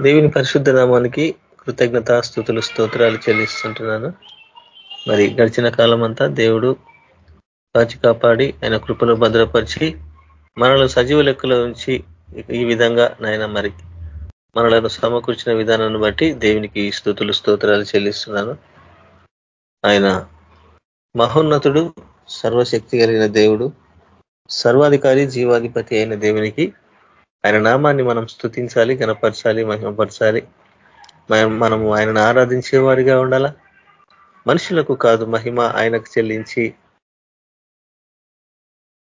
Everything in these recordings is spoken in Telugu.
దేవుని పరిశుద్ధ నామానికి కృతజ్ఞత స్థుతులు స్తోత్రాలు చెల్లిస్తుంటున్నాను. మరి గడిచిన కాలం అంతా దేవుడు కాచి కాపాడి ఆయన కృపను భద్రపరిచి మనలో సజీవ లెక్కలో ఉంచి ఈ విధంగా నాయన మరి మనలను సమకూర్చిన విధానాన్ని బట్టి దేవునికి స్థుతులు స్తోత్రాలు చెల్లిస్తున్నాను. ఆయన మహోన్నతుడు సర్వశక్తి కలిగిన దేవుడు సర్వాధికారి జీవాధిపతి అయిన దేవునికి ఆయన నామాన్ని మనం స్థుతించాలి గనపరచాలి మహిమపరచాలి. మనము ఆయనను ఆరాధించే వారిగా ఉండాలా? మనుషులకు కాదు మహిమ ఆయనకు చెల్లించి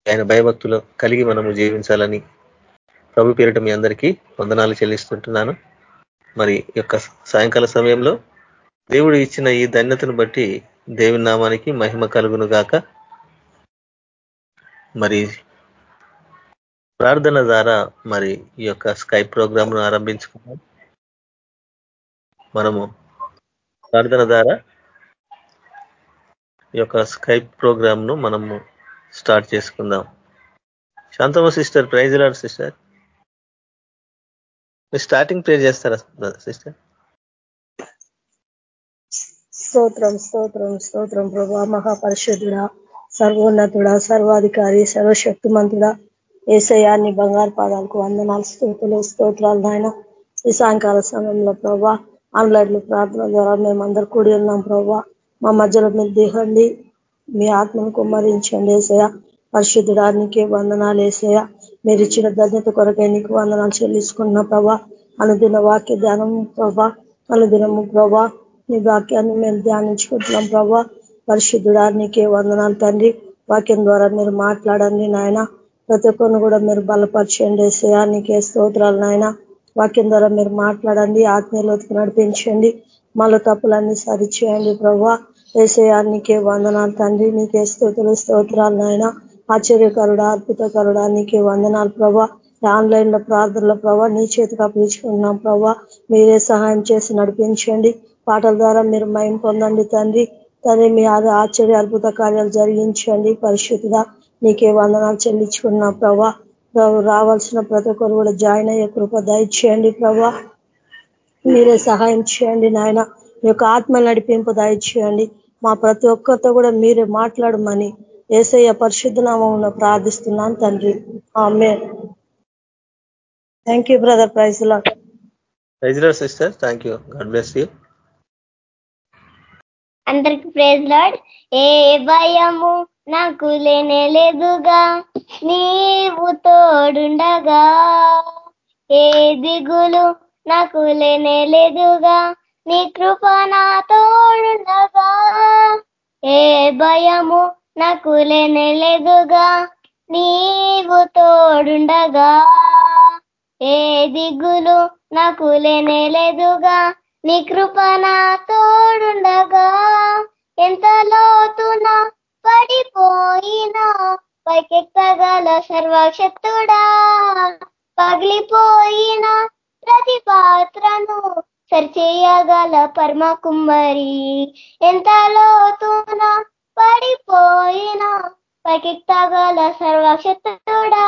ఆయన భయభక్తులు కలిగి మనము జీవించాలని ప్రభు పేరిట మీ అందరికీ వందనాలు చెల్లిస్తుంటున్నాను. మరి యొక్క సాయంకాల సమయంలో దేవుడు ఇచ్చిన ఈ ధన్యతను బట్టి దేవుని నామానికి మహిమ కలుగును గాక. మరి ప్రార్థన ద్వారా మరి ఈ యొక్క స్కైప్ ప్రోగ్రామ్ను ఆరంభించుకున్నాం మనము ప్రార్థన ద్వారా ఈ యొక్క స్కైప్ ప్రోగ్రామ్ను మనము స్టార్ట్ చేసుకుందాం. Shanthamma sister praise lord sister. Starting pray చేస్తారా సిస్టర్? స్తోత్రం స్తోత్రం స్తోత్రం. ప్రభా మహాపరిషుద్ధుడ సర్వోన్నతుడ సర్వాధికారి సర్వశక్తిమంతుడా. ఏసయాన్ని బంగారు పాదాలకు వందనాలు స్థూతులు స్తోత్రాలు నాయన. ఈ సాయంకాల సమయంలో ప్రభా ఆన్లైన్లో ప్రార్థన ద్వారా మేమందరూ కూడి ఉన్నాం ప్రభా. మా మధ్యలో మీరు దిగండి మీ ఆత్మను కుమ్మరించండి ఏసయ పరిశుద్ధుడానికి వందనాలు వేసేయ మీరు ఇచ్చిన ధన్యత కొరకై నీకు వందనాలు చెల్లించుకున్న ప్రభా. అనుదిన వాక్య ధ్యానం ప్రభా అనుదినము ప్రభా. నీ వాక్యాన్ని మేము ధ్యానించుకుంటున్నాం ప్రభా. పరిశుద్ధుడానికే వందనాలు తండ్రి. వాక్యం ద్వారా మీరు మాట్లాడండి నాయన. ప్రతి ఒక్కరిని కూడా మీరు బలపరచండి. శయానికే స్తోత్రాలు నాయన. వాక్యం ద్వారా మీరు మాట్లాడండి ఆత్మీయలోతుకు నడిపించండి. మళ్ళీ తప్పులన్నీ సరిచేయండి ప్రభా ఏసయానికే వందనాలు తండ్రి నీకే స్తోత్రులు స్తోత్రాలు నాయన. ఆశ్చర్యకరుడ అద్భుతకరుడా నీకే వందనాలు ప్రభా ఆన్లైన్లో ప్రార్థనల ప్రభా నీ చేతికి అప్పించుకున్నాం ప్రభా మీరే సహాయం చేసి నడిపించండి. పాటల ద్వారా మీరు మయం పొందండి తండ్రి. తండ్రి మీ ఆశ్చర్య అద్భుత కార్యాలు జరిగించండి పరిశుద్ధిగా నీకే వందనాలు చెల్లించుకున్నా ప్రభా. రావాల్సిన ప్రతి ఒక్కరు కూడా జాయిన్ అయ్యే కృప దయచేయండి ప్రభా. మీరే సహాయం చేయండి నాయన. మీ యొక్క ఆత్మ నడిపింపు దయచేయండి. మా ప్రతి ఒక్కరితో కూడా మీరే మాట్లాడమని ఏసయ్య పరిశుద్ధనామం ప్రార్థిస్తున్నాను తండ్రి. ఆమె థ్యాంక్ యూ బ్రదర్ ప్రైజ్లో sister thank you God bless you అందరికి ప్రేజ్ లాడ్. ఏ భయము నాకు లేనే లేదుగా నీవు తోడుండగా. ఏ దిగులు నాకు లేనే లేదుగా నీ కృప నా తోడుండగా. ఏ భయము నాకు లేనే లేదుగా నీవు తోడుండగా. ఏ దిగులు నాకు లేనే లేదుగా నీ కృప నా తోడుండగా. ఎంత లోతున పడిపోయినా పైకెత్తగల సర్వశక్తుడా. పగిలిపోయిన ప్రతి పాత్రను సరిచేయగల పరమ కుమ్మరి. ఎంత లోతున పడిపోయిన పైకెక్కగల సర్వశక్తుడా.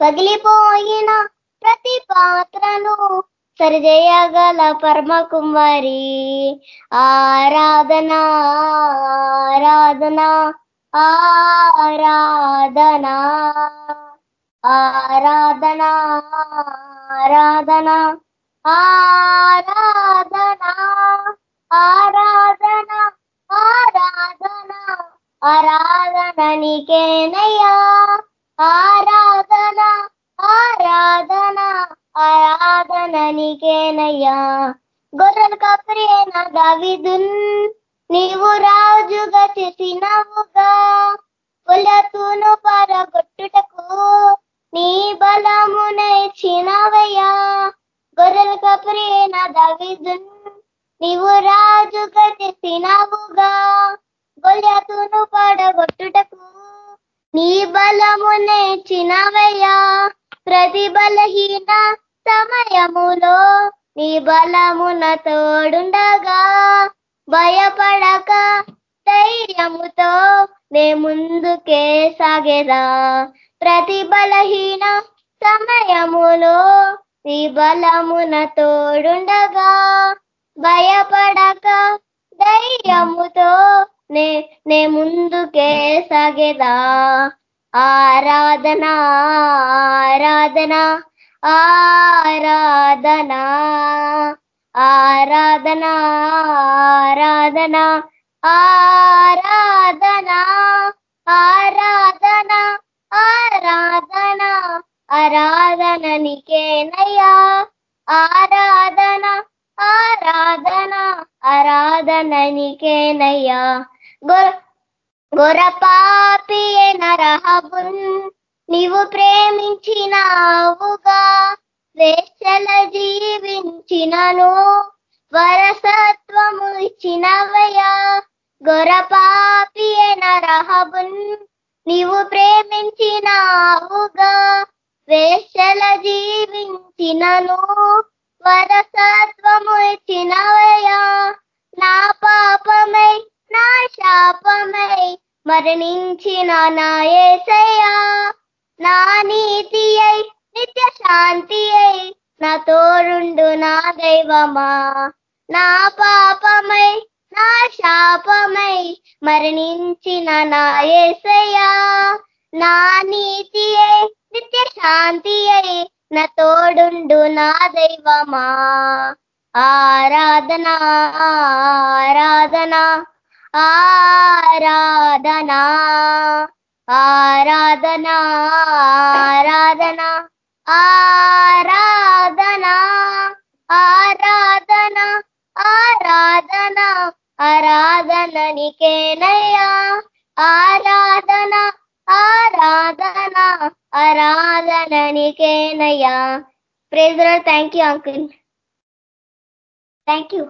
పగిలిపోయిన ప్రతి పాత్రను సరిజయగల పరమ కుమారి ఆరాధనా ఆరాధనా ఆరాధనా ఆరాధనా ఆరాధనా ఆరాధనా ఆరాధనా ఆరాధనా ఆరాధన నీకేనయ్యా. ఆరాధన ఆరాధన ఆరాధన నీకేనయ్యా గొర్రెలు కప్రియన దావిదున్ నీవు రాజుగా చేసినవుగా. కులతును పరగొట్టుటకు నీ బలమునైచినవయ్యా గొర్రెలు కప్రియన దావిదున్ నీవు రాజుగా చేసినవుగా. గొల్యతును పడగొట్టుటకు నీ బలమునైచినవయ్యా ప్రతి బలహీన సమయములో నీ బలమున తోడుండగా. భయపడక ధైర్యముతో నే ముందుకే సాగేదా. ప్రతి బలహీన సమయములో నీ బలమున తోడుండగా. భయపడక ధైర్యముతో నే నే ముందుకే సాగేదా. ఆరాధన ఆరాధన. ఆరాధనా ఆరాధనా ఆరాధనా ఆరాధనా ఆరాధనా ఆరాధనా ఆరాధన నీకేనయ్యా ఆరాధన ఆరాధన ఆరాధన నీకేనయ్యా. గొర గొరపాపి నరహబున్ నీవు ప్రేమించినావుగా వేషల జీవించినను వరసత్వము ఇచ్చినవయా గొరపాపి నరహబున్ నీవు ప్రేమించినావుగా వేషల జీవించినను వరసత్వము ఇచ్చినవయా నా పాపమై నా శాపమై మరణించిన నా నా నీతి అయి నిత్య శాంతి అయి నా తోడుండు నా దైవమా. నా పాపమై నా శాపమై మరణించిన నా ఏసయ్యా. నా నీతి అయి నిత్య శాంతి అయి నా తోడుండు నా దైవమా. ఆరాధన ఆరాధన ఆరాధనా. आराधना आराधना आराधना आराधना आराधना आराधना निके निकेनया आराधना आराधना आराधना निके निकेनया praise thank you uncle thank you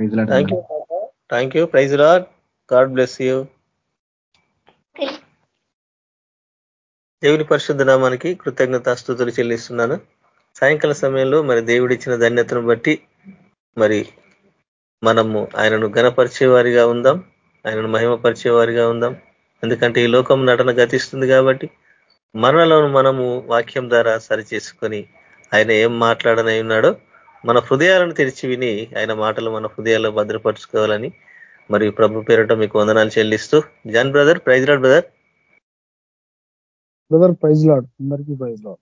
thank you thank you praise Lord God bless you దేవుని పరిశుద్ధ నామానికి కృతజ్ఞత స్థుతులు చెల్లిస్తున్నాను. సాయంకాల సమయంలో మరి దేవుడిచ్చిన ధన్యతను బట్టి మరి మనము ఆయనను గణపరిచేవారిగా ఉందాం. ఆయనను మహిమపరిచే వారిగా ఉందాం. ఎందుకంటే ఈ లోకం నటన గతిస్తుంది కాబట్టి మనలను మనము వాక్యం ద్వారా సరిచేసుకొని ఆయన ఏం మాట్లాడనై ఉన్నాడో మన హృదయాలను తెరిచి విని ఆయన మాటలు మన హృదయాల్లో భద్రపరుచుకోవాలని మరి ప్రభు పేరట మీకు వందనాలు చెల్లిస్తూ John brother praise lord brother. Brother praise lord. అందరికీ ప్రైజ్ లాడ్.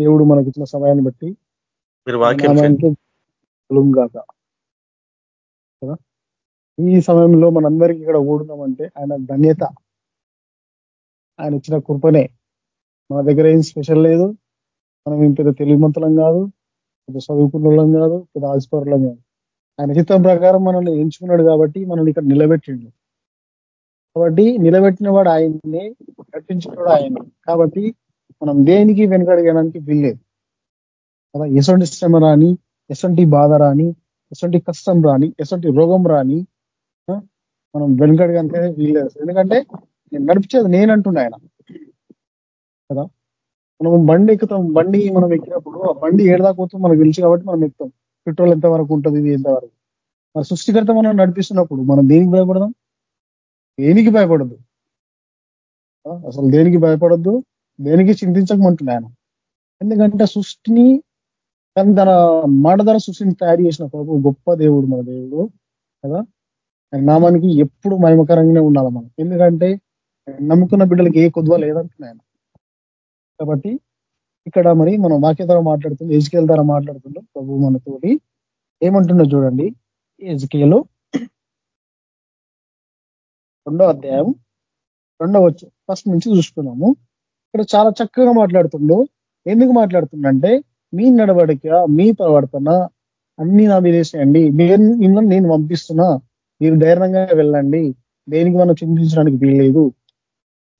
దేవుడు మనకి ఇచ్చిన సమయాన్ని బట్టి మీరు వాక్యం గాక. ఈ సమయంలో మనందరికీ ఇక్కడ ఓడున్నామంటే ఆయన ధన్యత. ఆయన ఇచ్చిన కృపనే. మన దగ్గర ఏం స్పెషల్ లేదు. మనం ఏం పెద్ద తెలివిమంతులం కాదు. పెద్ద చదువుకున్న కాదు. పెద్ద ఆస్పరులం కాదు. ఆయన చిత్తం ప్రకారం మనల్ని ఎంచుకున్నాడు కాబట్టి మనల్ని ఇక్కడ నిలబెట్టిండు. కాబట్టి నిలబెట్టిన వాడు ఆయన్ని నడిపించినవాడు ఆయన. కాబట్టి మనం దేనికి వెనుకడగడానికి వీల్లేదు. కదా? ఎసంటి శ్రమ రాని ఎసంటి బాధ రాని ఎసంటి కష్టం రాని ఎసంటి రోగం రాని మనం వెనకడగడానికి వీల్లేదు. ఎందుకంటే నేను నడిపించేది నేనంటున్నా ఆయన. కదా? మనం బండి ఎక్కుతాం. బండి మనం ఎక్కినప్పుడు ఆ బండి ఏడదాకపోతే మనకు తెలుసు కాబట్టి మనం ఎక్కుతాం. పెట్రోల్ ఎంత వరకు ఉంటుంది ఇది ఎంత వరకు? సృష్టికర్త మనం నడిపిస్తున్నప్పుడు మనం దేనికి భయపడదాం? దేనికి భయపడద్దు? అసలు దేనికి భయపడద్దు? దేనికి చింతించకమంటున్నా ఆయన ఎందుకంటే సృష్టిని కానీ తన మాట ధర సృష్టిని తయారు చేసిన ప్రభు గొప్ప దేవుడు మన దేవుడు కదా? నామానికి ఎప్పుడు మహిమకరంగానే ఉండాలి మనం. ఎందుకంటే నమ్ముకున్న బిడ్డలకి ఏ కొద్దువ లేదంటున్నాయన కాబట్టి ఇక్కడ మరి మనం వాక్య ద్వారా మాట్లాడుతుంది ఎజ్కేల్ ద్వారా మాట్లాడుతుండో ప్రభు మనతోటి. ఏమంటుండో చూడండి ఎజ్కేలు రెండో అధ్యాయం రెండో వచ్చి ఫస్ట్ నుంచి చూసుకున్నాము. ఇక్కడ చాలా చక్కగా మాట్లాడుతుండో. ఎందుకు మాట్లాడుతుండంటే మీ నడవడిక మీ ప్రవర్తన అన్ని నా విదేశండి మీరు మిమ్మల్ని నేను పంపిస్తున్నా. మీరు ధైర్యంగా వెళ్ళండి. దేనికి మనం చింతించడానికి వీల్లేదు.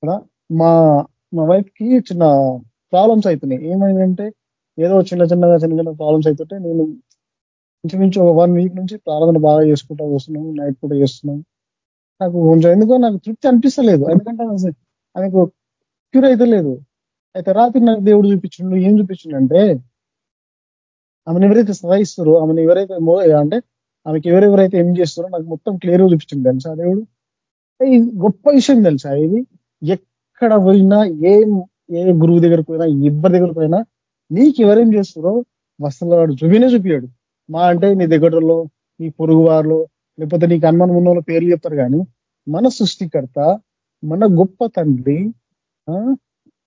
కదా మా మా వైఫ్కి చిన్న ప్రాబ్లమ్స్ అవుతున్నాయి ఏమైందంటే ఏదో చిన్న చిన్నగా చిన్న చిన్న ప్రాబ్లమ్స్ అవుతుంటే నేను ఇంచుమించు ఒక వన్ వీక్ నుంచి ప్రార్థన బాగా చేసుకుంటా వస్తున్నాం నైట్ కూడా చేస్తున్నాం. నాకు కొంచెం ఎందుకో నాకు తృప్తి అనిపిస్తలేదు. ఎందుకంటే ఆమెకు క్యూర్ అయితే లేదు. అయితే రాత్రి నాకు దేవుడు చూపించిండు. ఏం చూపించిండంటే ఆమెను ఎవరైతే సహాయిస్తారో ఆమెను ఎవరైతే అంటే ఆమెకి ఎవరెవరైతే ఏం చేస్తారో నాకు మొత్తం క్లియర్గా చూపించింది తెలుసా దేవుడు? గొప్ప విషయం తెలుసా ఇది? ఎక్కడ పోయినా ఏం ఏ గురువు దగ్గరకు పోయినా ఎవరి దగ్గరకు పోయినా నీకు ఎవరేం చేస్తారో అసలు వాడు చూపినే చూపించాడు మా అంటే నీ దగ్గరలో నీ పొరుగు వారిలో లేకపోతే నీకు అనుమానం ఉన్న పేర్లు చెప్తారు కానీ మన సృష్టికర్త మన గొప్ప తండ్రి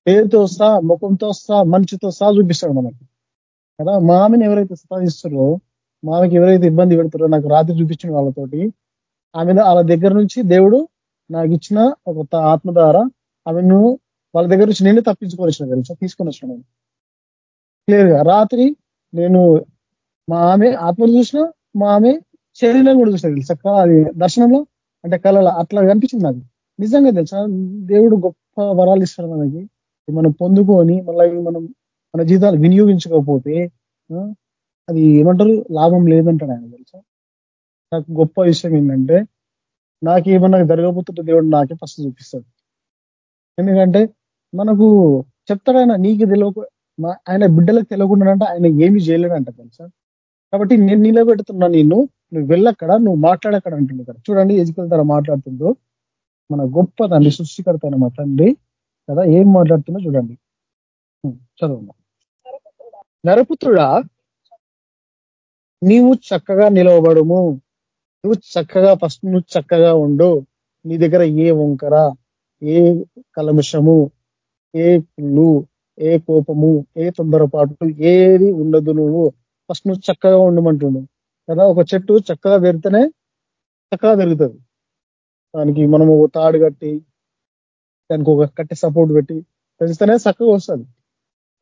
పేరుతో సహా ముఖంతో సహా మనిషితో సహా చూపిస్తాడు మనకి. కదా? మామిని ఎవరైతే సంపాదిస్తారో మామకి ఎవరైతే ఇబ్బంది పెడతారో నాకు రాత్రి చూపించిన వాళ్ళతోటి ఆమె వాళ్ళ దగ్గర నుంచి దేవుడు నాకు ఇచ్చిన ఒక ఆత్మ ద్వారా ఆమెను వాళ్ళ దగ్గర నుంచి నేనే తప్పించుకొని వచ్చిన తెలుసా తీసుకొని వచ్చిన నేను. క్లియర్గా రాత్రి నేను మా ఆమె ఆత్మను చూసిన మా ఆమె శరీరం కూడా చూసిన తెలుసా? అది దర్శనంలో? అంటే కళలో అట్లా కనిపించింది నాకు. నిజంగా తెలుసా? దేవుడు గొప్ప వరాలు ఇస్తాడు మనకి. మనం పొందుకొని మళ్ళీ మనం మన జీవితాలు వినియోగించకపోతే అది ఏమంటారు? లాభం లేదంటాడు ఆయన తెలుసా? నాకు గొప్ప విషయం ఏంటంటే నాకు ఏమన్నా జరగబోతుంటే దేవుడు నాకే ఫస్ట్ చూపిస్తాడు. ఎందుకంటే మనకు చెప్తాడు ఆయన నీకు తెలియక ఆయన బిడ్డలకు తెలియకుండా ఆయన ఏమి చేయలేడంట తెలుసా? కాబట్టి నేను నిలబెడుతున్నా నిన్ను నువ్వు వెళ్ళక్కడ నువ్వు మాట్లాడక్కడ అంటుంది కదా. చూడండి ఎజుకల్ ద్వారా మాట్లాడుతుందో మన గొప్ప తండ్రి సృష్టికర్త మా తండ్రి కదా ఏం మాట్లాడుతున్నా చూడండి. చదువు నరపుత్రుడా నీవు చక్కగా నిలవబడము. నువ్వు చక్కగా ఫస్ట్ నువ్వు చక్కగా ఉండు. నీ దగ్గర ఏ వంకర ఏ కలమిషము ఏ కుళ్ళు ఏ కోపము ఏ తొందరపాటు ఏది ఉండదు నువ్వు. ఫస్ట్ నువ్వు చక్కగా ఉండమంటున్నావు కదా ఒక చెట్టు చక్కగా పెరిగితేనే చక్కగా పెరుగుతుంది. దానికి మనము తాడు కట్టి దానికి ఒక కట్టి సపోర్ట్ పెట్టి పెంచితేనే చక్కగా వస్తుంది.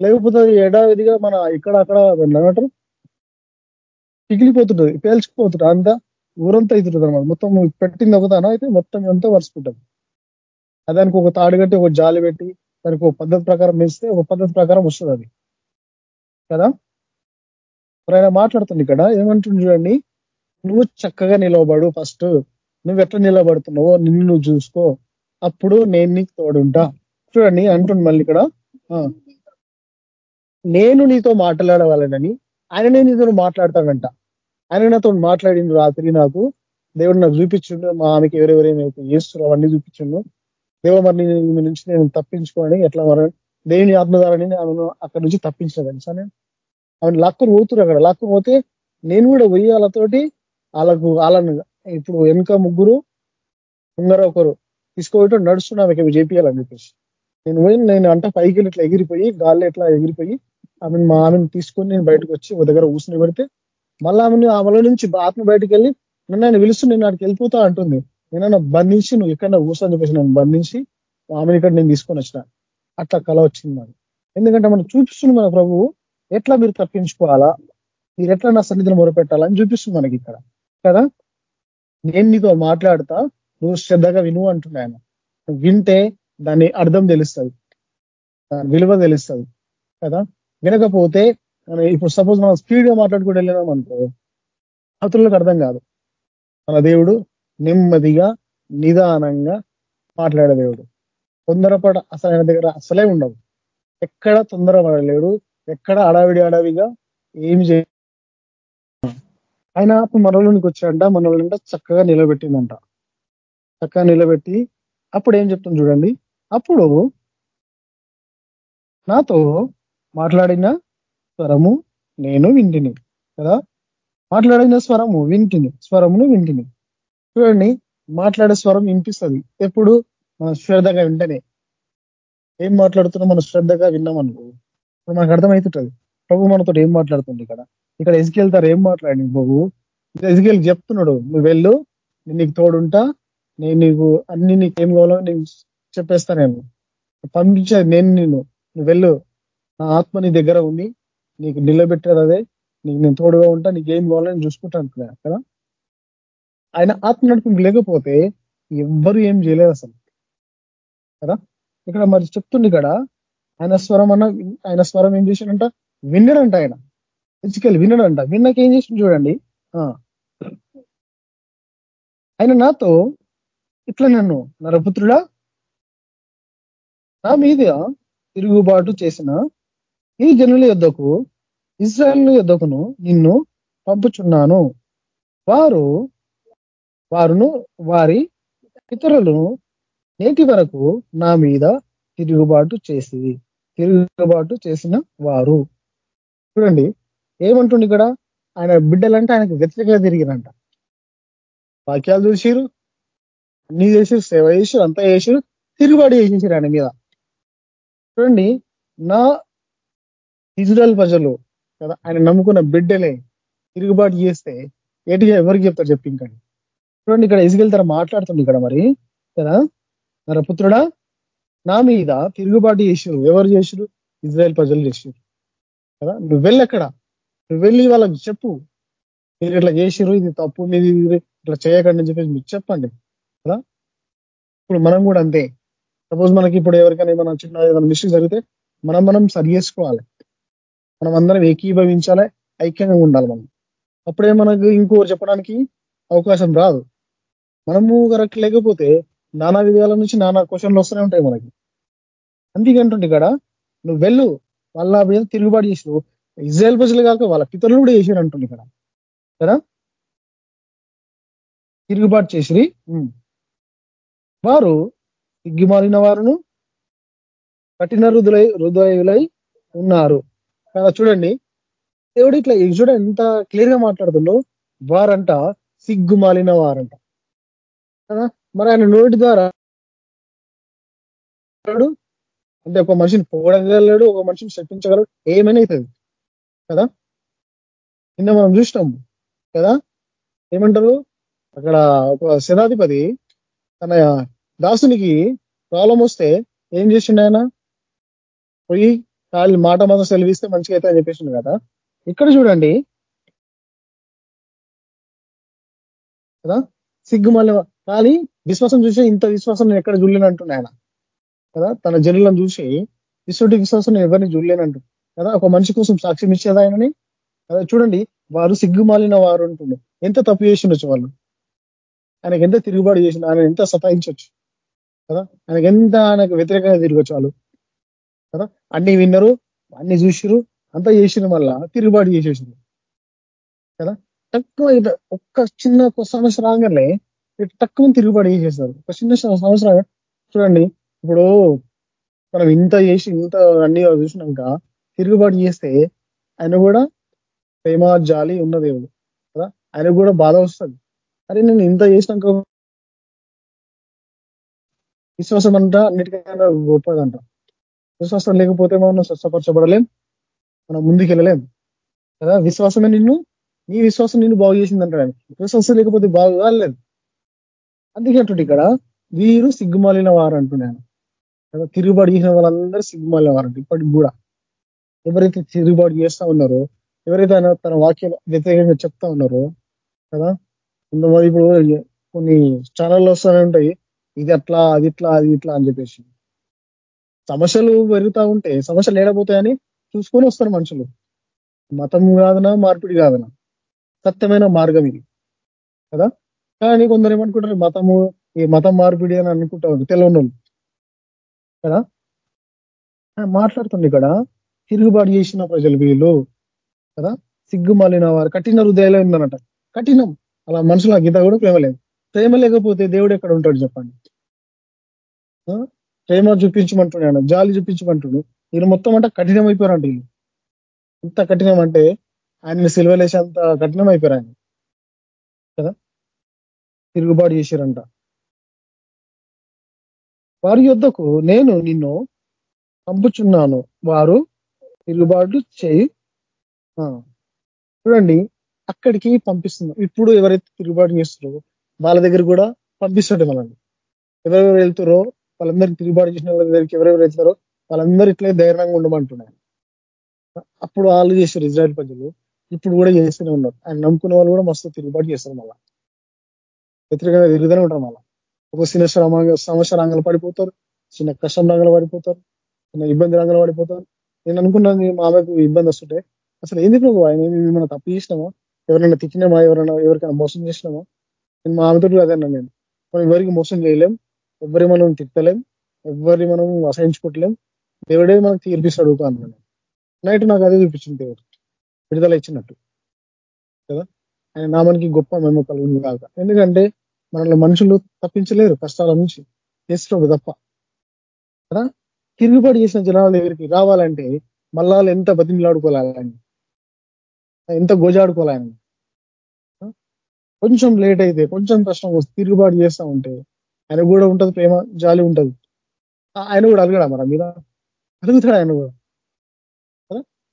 లేకపోతే ఏడాదిగా మన ఇక్కడ అక్కడ ఏమంటారు? పిగిలిపోతుంటది పేల్చుకుపోతుంటది. అంతా ఊరంతా అవుతుంటది అనమాట మొత్తం పెట్టింది ఒకదాన? అయితే మొత్తం అంతా వరుసుకుంటుంది దానికి ఒక తాడు కట్టి ఒక జాలి పెట్టి దానికి ఒక పద్ధతి ప్రకారం వేస్తే ఒక పద్ధతి ప్రకారం వస్తుంది అది. కదా? ఆయన మాట్లాడుతుంది ఇక్కడ ఏమంటుంది చూడండి నువ్వు చక్కగా నిలవబడు ఫస్ట్ నువ్వు ఎట్లా నిలబడుతున్నావో నిన్ను నువ్వు చూసుకో. అప్పుడు నేను నీకు తోడుంటా. చూడండి అంటుంది మళ్ళీ ఇక్కడ. నేను నీతో మాట్లాడవాలనని ఆయననే నీతో మాట్లాడతాడంట. ఆయన నాతో మాట్లాడిండు రాత్రి నాకు. దేవుడు నాకు చూపించిండు మా ఆమెకి ఎవరెవరేమి చేస్తున్నారో అవన్నీ చూపించిండు. దేవ మరి నుంచి నేను తప్పించుకోని ఎట్లా మరి దేవుని ఆత్మధారని ఆమెను అక్కడి నుంచి తప్పించిన తెలుసా నేను ఆమెను లాక్కుని పోతురు అక్కడ. లాక్కుని పోతే నేను కూడా పోయి వాళ్ళతోటి వాళ్ళకు వాళ్ళను ఇప్పుడు వెనుక ముగ్గురు ముందర ఒకరు తీసుకోవటం నడుస్తున్నా ఆమెకి చేపియాలని చెప్పేసి. నేను పోయి నేను అంట పైకి ఇట్లా ఎగిరిపోయి గాల్లో ఇట్లా ఎగిరిపోయి ఆమెను మా ఆమెను తీసుకొని నేను బయటకు వచ్చి ఒక దగ్గర ఊసిన పెడితే మళ్ళీ ఆమెను ఆమెలో నుంచి ఆత్మ బయటకు వెళ్ళి నన్ను ఆయన పిలుస్తూ నేను అక్కడికి వెళ్ళిపోతా అంటుంది. నేనన్నా బంధించి నువ్వు ఎక్కడన్నా ఊసని చెప్పేసి నన్ను బంధించి ఆమెను ఇక్కడ నేను తీసుకొని వచ్చిన. అట్లా కళ వచ్చింది మరి ఎందుకంటే మనం చూపిస్తుంది మన ప్రభువు ఎట్లా మీరు తప్పించుకోవాలా? మీరు ఎట్లా నా సన్నిధిని మొరపెట్టాలని చూపిస్తుంది మనకి ఇక్కడ. కదా? నేను నీతో మాట్లాడతా నువ్వు శ్రద్ధగా విను అంటున్నాను వింటే దాని అర్థం తెలుస్తుంది. దాని విలువ తెలుస్తుంది. కదా? వినకపోతే ఇప్పుడు సపోజ్ మనం స్పీడ్గా మాట్లాడుకుంటూ వెళ్ళినాం అనుకో అతులకు అర్థం కాదు. మన దేవుడు నెమ్మదిగా నిదానంగా మాట్లాడే దేవుడు తొందరపడ అసలు ఆయన దగ్గర అసలే ఉండవు ఎక్కడ తొందరపడలేడు ఎక్కడ అడావిడి అడవిగా ఏమి చే ఆయన మనలోనికి వచ్చాడంట మనలోంట చక్కగా నిలబెట్టిందంట. చక్కగా నిలబెట్టి అప్పుడు ఏం చెప్తాం చూడండి. అప్పుడు నాతో మాట్లాడిన స్వరము నేను వింటిని కదా? మాట్లాడిన స్వరము వింటిని స్వరమును వింటిని. చూడండి మాట్లాడే స్వరం వినిపిస్తుంది. ఎప్పుడు? మనం శ్రద్ధగా వింటనే. ఏం మాట్లాడుతున్నా? మనం శ్రద్ధగా విన్నాం అనుకో. ఇప్పుడు మనకు అర్థమవుతుంటది ప్రభు మనతో ఏం మాట్లాడుతుంది ఇక్కడ? ఇక్కడ ఎజుకెళ్తారు ఏం మాట్లాడి బాబు ఎజుకెళ్ళి చెప్తున్నాడు నువ్వు వెళ్ళు నేను నీకు తోడుంటా నేను నీకు అన్ని నీకు ఏం కావాలో నేను చెప్పేస్తా నేను. పంపించేది నేను నేను నువ్వు వెళ్ళు. నా ఆత్మ నీ దగ్గర ఉంది. నీకు నిలబెట్టేది అదే. నీకు నేను తోడుగా ఉంటా నీకు ఏం కావాలో నేను చూసుకుంటాను అక్కడ కదా? ఆయన ఆత్మ నడిపి లేకపోతే ఎవ్వరు ఏం చేయలేదు అసలు. కదా? ఇక్కడ మరి చెప్తుంది ఇక్కడ ఆయన స్వరం అన్న ఆయన స్వరం ఏం చేసిండంట? విన్నడంట ఆయన. ఫిజికల్ విన్నడంట. విన్నాక ఏం చేసిండు చూడండి. ఆయన నాతో ఇట్లా నన్ను నరపుత్రుడా? నా మీద తిరుగుబాటు చేసిన ఈ జనుల యొద్దకు ఇజ్రాయల్ యొద్దకును నిన్ను పంపుచున్నాను. వారు వారును వారి ఇతరులను నేటి వరకు నా మీద తిరుగుబాటు చేసి తిరుగుబాటు చేసిన వారు. చూడండి ఏమంటుండి ఇక్కడ? ఆయన బిడ్డలంటే ఆయనకు వ్యతిరేకంగా తిరిగిరంట. వాక్యాలు చూసిరు అన్ని చేసిరు సేవ చేసిరు అంతా చేసిరు తిరుగుబాటు చేసేసారు ఆయన మీద. చూడండి నా ఇజ్రాయల్ ప్రజలు కదా ఆయన నమ్ముకున్న బిడ్డలే తిరుగుబాటు చేస్తే ఏటిగా ఎవరికి చెప్తారు చెప్పింకండి చూడండి ఇక్కడ ఇసుకెళ్ళి తర మాట్లాడుతుంది ఇక్కడ మరి కదా? మన పుత్రుడా నా మీద తిరుగుబాటు చేసిరు. ఎవరు చేసిరు? ఇజ్రాయెల్ ప్రజలు చేసిరు. కదా? నువ్వు వెళ్ళక్కడ నువ్వు వెళ్ళి వాళ్ళకి చెప్పు. మీరు ఇట్లా చేసిరు ఇది తప్పు మీది ఇట్లా చేయకండి అని చెప్పేసి మీరు చెప్పండి. కదా? ఇప్పుడు మనం కూడా అంతే. సపోజ్ మనకి ఇప్పుడు ఎవరికైనా ఏమైనా చిన్న ఏదైనా మిస్టేక్ జరిగితే మనం మనం సరి చేసుకోవాలి. మనం అందరం ఏకీభవించాలి ఐక్యంగా ఉండాలి మనం. అప్పుడే మనకు ఇంకోరు చెప్పడానికి అవకాశం రాదు. మనము కరెక్ట్ లేకపోతే నానా విధాల నుంచి నానా క్వశ్చన్లు వస్తూనే ఉంటాయి మనకి. అందుకంటుంటే ఇక్కడ నువ్వు వెళ్ళు వాళ్ళ మీద తిరుగుబాటు చేసినావు ఇజ్రాయల్ ప్రజలు కాక వాళ్ళ పితరులు కూడా చేసారు అంటుంది ఇక్కడ. కదా? తిరుగుబాటు చేసిరి. వారు సిగ్గిమాలిన వారును కఠిన రుదులై హృదయులై ఉన్నారు. కదా చూడండి దేవుడు ఇట్లా చూడ ఎంత క్లియర్గా మాట్లాడుతుండో వారంట సిగ్గుమాలిన వారంట. మరి ఆయన నోటి ద్వారా అంటే ఒక మనిషిని పోగడగలడు ఒక మనిషిని శప్పించగలడు ఏమైనా అవుతుంది కదా? నిన్న మనం చూసినాం కదా? ఏమంటారు? అక్కడ ఒక శతాధిపతి తన దాసునికి ప్రాబ్లం వస్తే ఏం చేసిండు ఆయన? పోయి కాళ్ళు మాట మాత్రం సెలవిస్తే మంచిగా అయితే అని చెప్పేసిండు కదా? ఇక్కడ చూడండి కదా? సిగ్గుమల్ల కానీ విశ్వాసం చూసి ఇంత విశ్వాసం నేను ఎక్కడ చూడలేనంటున్నా ఆయన. కదా? తన జనులను చూసి విశ్వటి విశ్వాసం నేను ఎవరిని చూడలేనంటు. కదా? ఒక మనిషి కోసం సాక్ష్యం ఇచ్చేది ఆయనని? కదా? చూడండి వారు సిగ్గుమాలిన వారు అంటుండే. ఎంత తప్పు చేసిండొచ్చు వాళ్ళు? ఆయనకి ఎంత తిరుగుబాటు చేసిన ఆయన ఎంత సతాయించవచ్చు కదా? ఆయనకి ఎంత ఆయనకు వ్యతిరేకంగా తిరగచ్చు వాళ్ళు? కదా? అన్ని విన్నరు అన్ని చూసిరు అంతా చేసిన వల్ల తిరుగుబాటు చేసేసింది కదా? తక్కువ ఒక్క చిన్న సమస్య రాగానే తక్కువ తిరుగుబాటు చేసేస్తారు ఒక చిన్న సంవత్సరం చూడండి ఇప్పుడు మనం ఇంత చేసి ఇంత అన్ని చూసినాక తిరుగుబాటు చేస్తే ఆయన కూడా ప్రేమ జాలి ఉన్న దేవుడు కదా? ఆయనకు కూడా బాధ వస్తుంది. అరే నేను ఇంత చేసినాక విశ్వాసం అంట అన్నిటికైనా గొప్పదంట. విశ్వాసం లేకపోతే మనం స్వచ్ఛపరచబడలేం మనం ముందుకు వెళ్ళలేం కదా? విశ్వాసమే నిన్ను నీ విశ్వాసం నిన్ను బాగు చేసిందంటాడు విశ్వాసం లేకపోతే బాగు కాలేదు. అందుకే అంటుంటే ఇక్కడ వీరు సిగ్గుమాలిన వారు అంటున్నాను కదా తిరుగుబాటు చేసిన వాళ్ళందరూ సిగ్గుమాలిన వారంట ఇప్పటికి కూడా. ఎవరైతే తిరుగుబాటు చేస్తా ఉన్నారో ఎవరైతే తన వాక్యం వ్యతిరేకంగా చెప్తా ఉన్నారో కదా కొంతమంది ఇప్పుడు కొన్ని ఛానల్లో వస్తూనే ఉంటాయి ఇది అట్లా అది ఇట్లా అది ఇట్లా అని చెప్పేసి. సమస్యలు పెరుగుతూ ఉంటే సమస్యలు ఏడబోతాయని చూసుకొని వస్తారు మనుషులు. మతం కాదనా మార్పిడి కాదనా? సత్యమైన మార్గం ఇది. కదా? కానీ కొందరు ఏమనుకుంటారు మతము ఈ మతం మార్పిడి అని అనుకుంటారు తెలియని కదా? మాట్లాడుతుంది ఇక్కడ. తిరుగుబాటు చేసిన ప్రజలు వీళ్ళు. కదా? సిగ్గుమాలిన వారు. కఠిన హృదయాలే ఉందనట కఠినం. అలా మనుషుల గీత కూడా ప్రేమ లేదు. ప్రేమ లేకపోతే దేవుడు ఎక్కడ ఉంటాడు చెప్పండి? ప్రేమ చూపించమంటున్నాడు జాలి చూపించమంటుడు వీళ్ళు మొత్తం అంటే కఠినం అయిపోయారంట వీళ్ళు. ఎంత కఠినం అంటే ఆయన సిల్వలేసి అంత కఠినం అయిపోయారు ఆయన. కదా? తిరుగుబాటు చేశారంట. వారి యుద్ధకు నేను నిన్ను పంపుచున్నాను. వారు తిరుగుబాటు చేయి. చూడండి అక్కడికి పంపిస్తున్నాం ఇప్పుడు ఎవరైతే తిరుగుబాటు చేస్తారో వాళ్ళ దగ్గర కూడా పంపిస్తుంటే మనల్ని ఎవరెవరు వెళ్తారో వాళ్ళందరికీ తిరుగుబాటు చేసిన వాళ్ళ దగ్గరికి ఎవరెవరు వెళ్తారో వాళ్ళందరూ ఇట్లే ధైర్యంగా ఉండమంటున్నారు అప్పుడు వాళ్ళు చేశారు ఇజ్రాయల్ ప్రజలు. ఇప్పుడు కూడా చేస్తూనే ఉన్నారు. ఆయన నమ్ముకున్న వాళ్ళు కూడా మస్తు తిరుగుబాటు చేస్తారు మళ్ళా. వ్యతిరేకంగా తిరుగుతూనే ఉంటారు మళ్ళీ. ఒక చిన్న శ్రమ సమస్య రంగాలు పడిపోతారు చిన్న కష్టం రంగాలు పడిపోతారు చిన్న ఇబ్బంది రంగాలు పడిపోతారు. నేను అనుకున్నాను మా ఆమెకు ఇబ్బంది వస్తుంటే అసలు ఏంది ప్రభు ఆయన మిమ్మల్ని తప్పు చేసినామా? ఎవరైనా తిట్టినామా? ఎవరైనా ఎవరికైనా మోసం చేసినామా? నేను మా ఆమెతో అదన్నా నేను. మనం ఎవరికి మోసం చేయలేం ఎవరి మనం తిట్టలేం ఎవరిని మనం అసహించుకోవట్లేం దేవుడే మనకు తీర్పిస్తాడు అన్నాను నైట్ నాకు అదే చూపించింది దేవుడు. విడుదల ఇచ్చినట్టు. కదా? ఆయన నామానికి గొప్ప మేము కలుగుతుంది కాక ఎందుకంటే మనల్ని మనుషులు తప్పించలేరు కష్టాల నుంచి. చేస్తున్నాడు తప్ప. కదా? తిరుగుబాటు చేసిన జనాల దగ్గరికి రావాలంటే మళ్ళా ఎంత బతిమిలాడుకోవాలని ఎంత గోజాడుకోవాలని కొంచెం లేట్ అయితే కొంచెం కష్టం వస్తే తిరుగుబాటు చేస్తా ఉంటే ఆయన కూడా ఉంటుంది ప్రేమ జాలి ఉంటుంది. ఆయన కూడా అడగడా మన మీద? అడుగుతాడు ఆయన కూడా?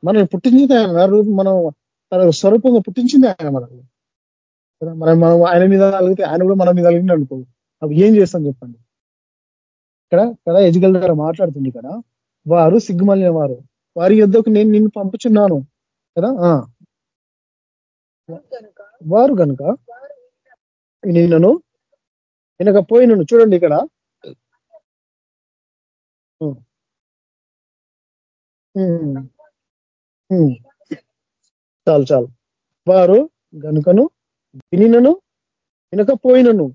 మనం పుట్టించింది ఆయన మనం తన స్వరూపంగా పుట్టించింది ఆయన కదా? మనం మనం ఆయన మీద అలిగితే ఆయన కూడా మన మీద అలిగింది అనుకో. అవి ఏం చేస్తాం చెప్పండి? ఇక్కడ కదా ఎజుగల్ దగ్గర మాట్లాడుతుంది ఇక్కడ. వారు సిగ్గుమలిన వారు. వారి యుద్ధకు నేను నిన్ను పంపుచున్నాను. కదా? వారు కనుక నిన్నను వినకపోయినను. చూడండి ఇక్కడ. చాలు చాలు. వారు గనుకను వినినను వినకపోయినను.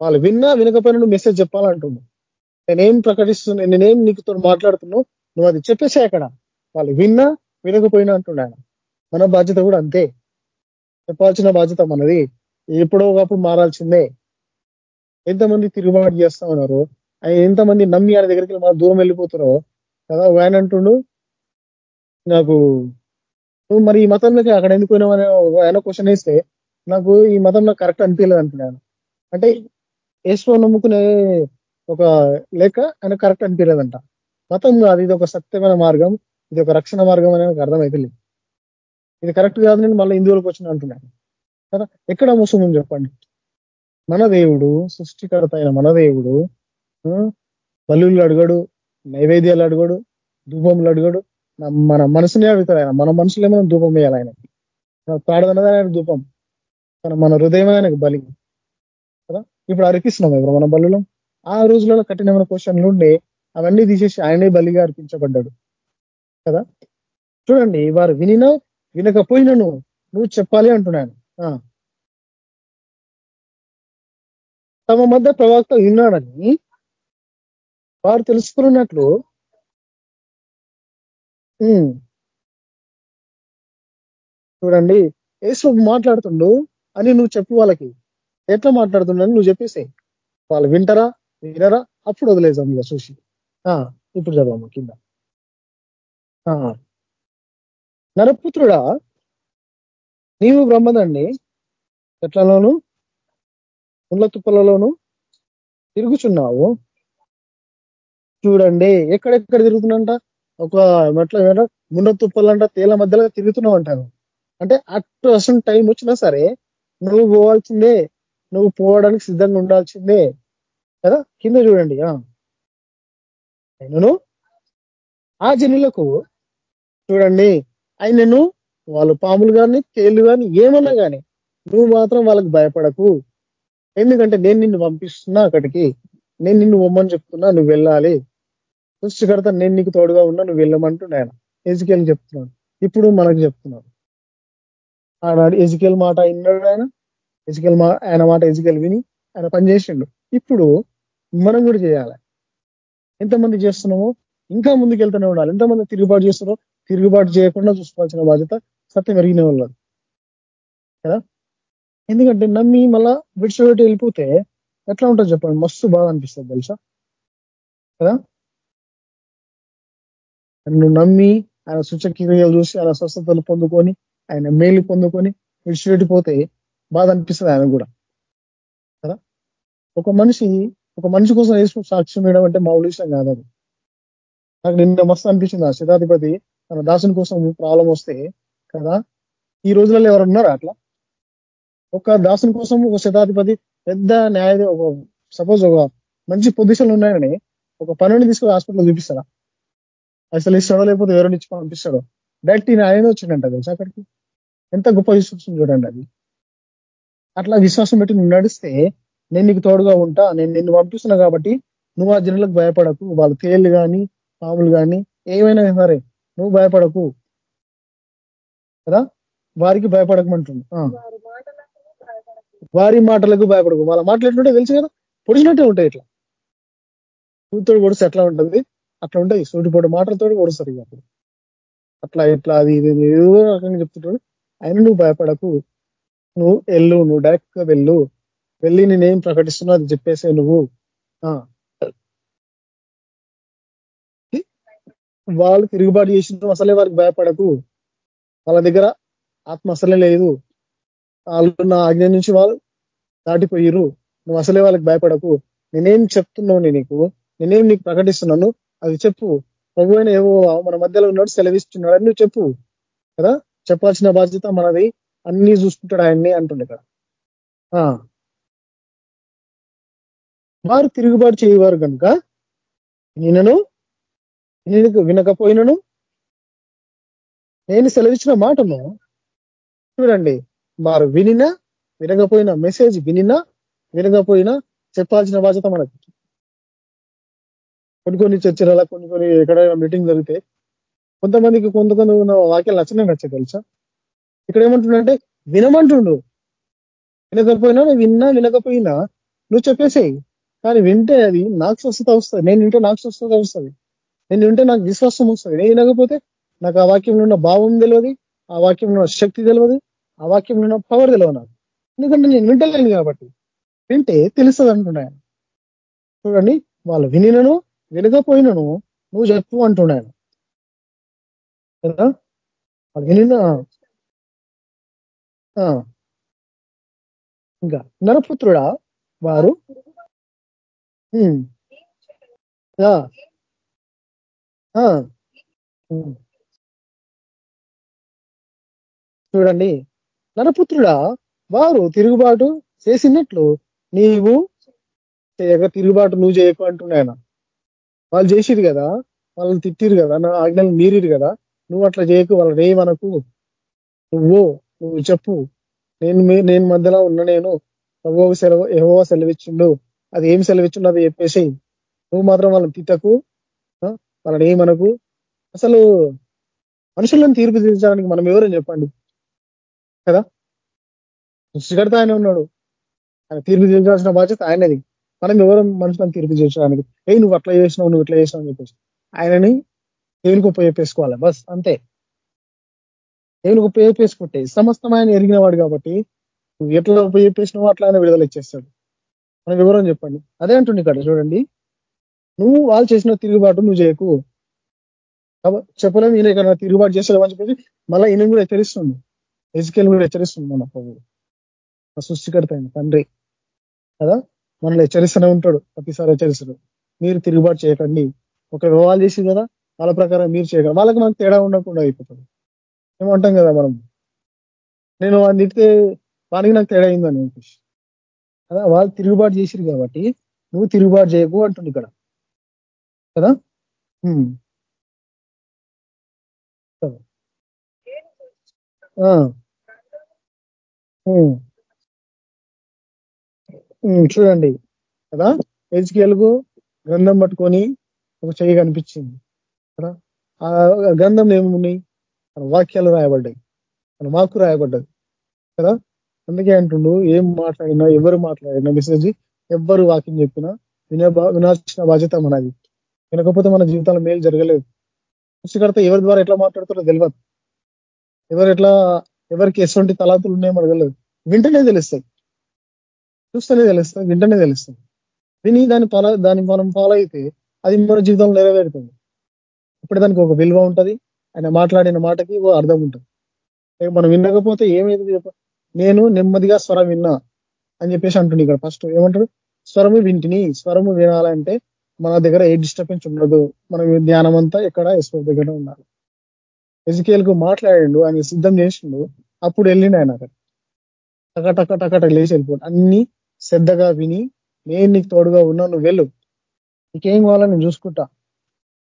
వాళ్ళు విన్నా వినకపోయినను మెసేజ్ చెప్పాలంటున్నాను నేనేం ప్రకటిస్తున్నా నేనేం నీకుతో మాట్లాడుతున్నావు నువ్వు అది చెప్పేసే అక్కడ. వాళ్ళు విన్నా వినకపోయినా అంటున్నాను మన బాధ్యత కూడా అంతే. చెప్పాల్సిన బాధ్యత మనది. ఎప్పుడో ఒకప్పుడు మారాల్సిందే. ఎంతమంది తిరుగుబాటు చేస్తా ఉన్నారు ఎంతమంది నమ్మి ఆయన దగ్గరికి మన దూరం వెళ్ళిపోతారో కదా ఆయన అంటుండు నాకు నువ్వు మరి ఈ మతంలోకి అక్కడ ఎందుకు పోయినావు? ఆయన క్వశ్చన్ వేస్తే నాకు ఈ మతంలో కరెక్ట్ అనిపించలేదు అంటున్నాను అంటే ఏసుకో నమ్ముకునే ఒక లేక ఆయన కరెక్ట్ అనిపించలేదంట మతం కాదు ఇది ఒక సత్యమైన మార్గం ఇది ఒక రక్షణ మార్గం అనే అర్థమైతే లేదు. ఇది కరెక్ట్ కాదు నేను మళ్ళీ హిందువులకు వచ్చిన అంటున్నాను. కదా? ఎక్కడ మోసం చెప్పండి? మన దేవుడు సృష్టికర్త అయిన మన దేవుడు బల్లులు అడగడు నైవేద్యాలు అడగడు ధూపములు అడగడు మన మనసునే అడుగుతాడు ఆయన మన మనసులో మనం ధూపం వేయాలి ఆయనకి. ప్రార్థనదే ఆయన ధూపం. మన హృదయమే ఆయనకు బలి. కదా? ఇప్పుడు అర్పిస్తున్నాం ఎవరు మన బలులో. ఆ రోజులలో కఠినమైన క్వశ్చన్లు ఉండే అవన్నీ తీసేసి ఆయనే బలిగా అర్పించబడ్డాడు. కదా? చూడండి వారు వినినా వినకపోయినను నువ్వు చెప్పాలి అంటున్నాను తమ మధ్య ప్రవక్త విన్నాడని వారు తెలుసుకున్నట్లు చూడండి ఏసు మాట్లాడుతుండు అని నువ్వు చెప్పు వాళ్ళకి. ఎట్లా మాట్లాడుతుండని నువ్వు చెప్పేసే. వాళ్ళు వింటరా వినరా అప్పుడు వదిలేసాం ఇక చూసి. ఇప్పుడు చదవము కింద. నరపుత్రుడా నీవు బ్రహ్మదండి చెట్లలోను ముళ్ళ తుప్పలలోను తిరుగుచున్నావు. చూడండి ఎక్కడెక్కడ తిరుగుతున్నంట ఒక మెట్ల ముండ తుప్పలంట తేల మధ్యలో తిరుగుతున్నావు అంటాను అంటే అటు అసలు టైం వచ్చినా సరే నువ్వు పోవాల్సిందే. నువ్వు పోవడానికి సిద్ధంగా ఉండాల్సిందే. కదా? కింద చూడండి. ఆయనను ఆ జనులకు చూడండి. ఆయనను వాళ్ళు పాములు కానీ తేళ్ళు కానీ ఏమన్నా కానీ నువ్వు మాత్రం వాళ్ళకి భయపడకు. ఎందుకంటే నేను నిన్ను పంపిస్తున్నా అక్కడికి. నేను నిన్ను ఉమ్మని చెప్తున్నా నువ్వు వెళ్ళాలి. సృష్టికర్త నేను నీకు తోడుగా ఉన్నా నువ్వు వెళ్ళమంటూ నేను. ఎజుకేల్ చెప్తున్నాను ఇప్పుడు మనకు చెప్తున్నాను ఆనాడు ఎజికల్ మాట విన్నాడు ఆయన? ఎజుకేల్ ఆయన మాట ఎజికల్ విని ఆయన పనిచేసిండు ఇప్పుడు మనం కూడా చేయాలి. ఎంతమంది చేస్తున్నామో ఇంకా ముందుకు వెళ్తూనే ఉండాలి. ఎంతమంది తిరుగుబాటు చేస్తున్నారో తిరుగుబాటు చేయకుండా చూసుకోవాల్సిన బాధ్యత సత్యం ఎరిగిన వాళ్ళు కదా? ఎందుకంటే నమ్మి మళ్ళా విడిచిపెట్టి వెళ్ళిపోతే ఎట్లా ఉంటుంది చెప్పండి? మస్తు బాగా అనిపిస్తుంది తెలుసా? కదా? నన్ను నమ్మి ఆయన సూచక్రియలు చూసి ఆయన స్వస్థతలు పొందుకొని ఆయన మేలు పొందుకొని విడిచిపెట్టిపోతే బాధ అనిపిస్తుంది ఆయన కూడా. కదా? ఒక మనిషి ఒక మనిషి కోసం వేసుకు సాక్ష్యం వేయడం అంటే మామూలు విషయం కాదు అది. నాకు నిన్న మస్తు అనిపించింది ఆ శతాధిపతి తన దాసుని కోసం ప్రాబ్లం వస్తే కదా? ఈ రోజులలో ఎవరు ఉన్నారా అట్లా? ఒక దాసుని కోసం ఒక శతాధిపతి పెద్ద న్యాయ ఒక సపోజ్ ఒక మంచి పొజిషన్లు ఉన్నాయని ఒక పనుని తీసుకుని హాస్పిటల్ చూపిస్తారా అసలు ఇస్తాడో లేకపోతే ఎవరైనా ఇచ్చి పంపిస్తాడో? డైరెక్ట్ ఈయన ఆయన వచ్చిండంట తెలుసు అక్కడికి? ఎంత గొప్ప విశ్వాసం చూడండి అది. అట్లా విశ్వాసం పెట్టి నువ్వు నడిస్తే నేను నీకు తోడుగా ఉంటా నేను నిన్ను పంపిస్తున్నా కాబట్టి నువ్వు ఆ జనులకు భయపడకు. వాళ్ళ తేళ్ళు కానీ పాములు కానీ ఏమైనా సరే నువ్వు భయపడకు. కదా? వారికి భయపడకమంటుంది. వారి మాటలకు భయపడకు. వాళ్ళ మాటలు ఎట్లుంటే తెలుసు కదా? పొడిచినట్టే ఉంటాయి ఇట్లా. కూతురు పొడిస్తే ఎట్లా ఉంటుంది? అట్లా ఉంటాయి. సూటిపోటు మాటలతో పొడుస్తారు ఇక అప్పుడు. అట్లా ఇట్లా అది ఇది ఏదో రకంగా చెప్తుంటాడు. ఆయన నువ్వు భయపడకు. నువ్వు వెళ్ళు నువ్వు డైరెక్ట్గా వెళ్ళు. వెళ్ళి నేనేం ప్రకటిస్తున్నా అది చెప్పేసే నువ్వు. వాళ్ళు తిరుగుబాటు చేసిన అసలే వారికి భయపడకు. వాళ్ళ దగ్గర ఆత్మ అసలే లేదు. వాళ్ళు నా ఆజ్ఞ నుంచి వాళ్ళు దాటిపోయిరు నువ్వు అసలే వాళ్ళకి భయపడకు. నేనేం చెప్తున్నావు నీకు? నేనేం నీకు ప్రకటిస్తున్నాను? అది చెప్పు. ప్రభువైన ఏవో మన మధ్యలో ఉన్నాడు సెలవిస్తున్నాడు. అని నువ్వు చెప్పు. కదా? చెప్పాల్సిన బాధ్యత మనది. అన్ని చూసుకుంటాడు ఆయన్ని అంటుండే ఇక్కడ వారు తిరుగుబాటు చేయవారు కనుక నేనను నేను వినకపోయినను నేను సెలవిచ్చిన మాటను చూడండి. వారు వినినా వినకపోయినా మెసేజ్ వినినా వినకపోయినా చెప్పాల్సిన బాధ్యత మనకి. కొన్ని కొన్ని చర్చల కొన్ని కొన్ని ఎక్కడైనా మీటింగ్ జరిగితే కొంతమందికి కొంత కొంత వాక్యాలు నచ్చనే నచ్చే తెలుసా? ఇక్కడ ఏమంటుండంటే వినమంటుండు. వినకపోయినా విన్నా వినకపోయినా నువ్వు చెప్పేసేయి. కానీ వింటే అది నాకు స్వస్థత వస్తుంది. నేను వింటే నాకు స్వస్థత వస్తుంది. నేను వింటే నాకు విశ్వాసం వస్తుంది. నేను వినకపోతే నాకు ఆ వాక్యంలో ఉన్న భావం తెలియదు ఆ వాక్యంలో ఉన్న శక్తి తెలియదు ఆ వాక్యంలో ఉన్న పవర్ తెలియదు నాకు. ఎందుకంటే నేను వింటలేను కాబట్టి. వింటే తెలుస్తుంది అంటున్నాను చూడండి వాళ్ళు వినినను వినకపోయినను నువ్వు చెప్పు అంటున్నాను. కదా? వాళ్ళు ఇంకా నరపుత్రుడా వారు? చూడండి. నరపుత్రుడా వారు తిరుగుబాటు చేసినట్లు నీవు చేయక తిరుగుబాటు నువ్వు చేయకు అంటున్నాయన వాళ్ళు చేసిరు కదా వాళ్ళని తిట్టిరు కదా నా ఆజ్ఞలు మీరిరు కదా నువ్వు అట్లా చేయకు వాళ్ళని మనకు నువ్వు నువ్వు చెప్పు. నేను నేను మధ్యలో ఉన్న నేను ఎవో సెలవు ఎవో సెలవిచ్చిండు. అది ఏం సెలవిచ్చిండు అది చెప్పేసి నువ్వు మాత్రం వాళ్ళని తిట్టకు వాళ్ళని ఏమనకు? అసలు మనుషులను తీర్పు తీర్చడానికి మనం ఎవరని చెప్పండి? కదా? సృష్టికర్త ఆయన ఉన్నాడు. ఆయన తీర్పు తీర్చాల్సిన బాధ్యత ఆయనది. మనం ఎవరు మనుషులను తీర్పు తీర్చడానికి ఏ నువ్వు అట్లా చేసినావు నువ్వు ఇట్లా చేసినావు అని చెప్పేసి. ఆయనని దేవునికి ఉపయోగపేసుకోవాలి బస్ అంతే. దేవునికి ఉపయోగపేసుకుంటే సమస్తం ఆయన ఎరిగిన వాడు కాబట్టి నువ్వు ఎట్లా ఉపయోగపేసినావో అట్లా ఆయన విడుదల ఇచ్చేస్తాడు. మన వివరం చెప్పండి. అదే అంటుండే ఇక్కడ చూడండి. నువ్వు వాళ్ళు చేసిన తిరుగుబాటు నువ్వు చేయకు. చెప్పలేము ఈయన ఇక్కడ తిరుగుబాటు చేస్తాడు అని చెప్పేసి మళ్ళీ ఈయన కూడా హెచ్చరిస్తుంది. ఎజుకేల్ కూడా హెచ్చరిస్తుంది మన ప్రభు. సృష్టికర్త అయిన తండ్రి. కదా? మనల్ని హెచ్చరిస్తూనే ఉంటాడు ప్రతిసారి హెచ్చరిస్తాడు. మీరు తిరుగుబాటు చేయకండి. ఒక వివాహాలు చేసి కదా వాళ్ళ ప్రకారం మీరు చేయగలరు వాళ్ళకి మనకు తేడా ఉండకుండా అయిపోతుంది. ఏమంటాం కదా మనం. నేను వాడిని తిడితే వానికి నాకు తేడా అయిందని చెప్పేసి. కదా వాళ్ళు తిరుగుబాటు చేసిరు కాబట్టి నువ్వు తిరుగుబాటు చేయకు అంటుంది ఇక్కడ. కదా? చూడండి. కదా? ఎజ్కేలుగు గ్రంథం పట్టుకొని ఒక చెయ్యి కనిపించింది. కదా? ఆ గ్రంథం ఏమున్నాయి మన వాక్యాలు రాయబడ్డాయి. మన వాక్కు రాయబడ్డది. కదా? అందుకే అంటుండు ఏం మాట్లాడినా ఎవరు మాట్లాడినా మెసేజ్ ఎవ్వరు వాక్యం చెప్పినా వినే వినాల్సిన బాధ్యత మనది. వినకపోతే మన జీవితంలో మేలు జరగలేదు. సృష్టికర్త ఎవరి ద్వారా ఎట్లా మాట్లాడుతారో తెలియదు ఎవరు ఎట్లా ఎవరికి ఎటువంటి తలాంతులు ఉన్నాయో అడగలేదు వింటనే తెలుస్తాయి. చూస్తేనే తెలుస్తుంది వింటనే తెలుస్తుంది. విని దాని ఫాలో దాని మనం ఫాలో అయితే అది మన జీవితంలో నెరవేరుతుంది. ఇప్పుడు దానికి ఒక విలువ ఉంటుంది ఆయన మాట్లాడిన మాటకి ఓ అర్థం ఉంటుంది. మనం వినకపోతే ఏమైంది చెప్ప. నేను నెమ్మదిగా స్వరం విన్నా అని చెప్పేసి అంటుంది ఇక్కడ ఫస్ట్ ఏమంటారు? స్వరము వింటిని స్వరము వినాలంటే మన దగ్గర ఏ డిస్టర్బెన్స్ ఉండదు. మనం ధ్యానం అంతా ఎక్కడ ఎస్పో దగ్గర ఉండాలి. ఎజుకేల్కు మాట్లాడిండు ఆయన సిద్ధం చేసిండు అప్పుడు వెళ్ళిండు ఆయన అక్కడ. టక టక టక లేచి వెళ్ళిపోయి అన్ని శ్రద్ధగా విని నేను నీకు తోడుగా ఉన్నా నువ్వు వెళ్ళు. నీకేం కావాలని నేను చూసుకుంటా.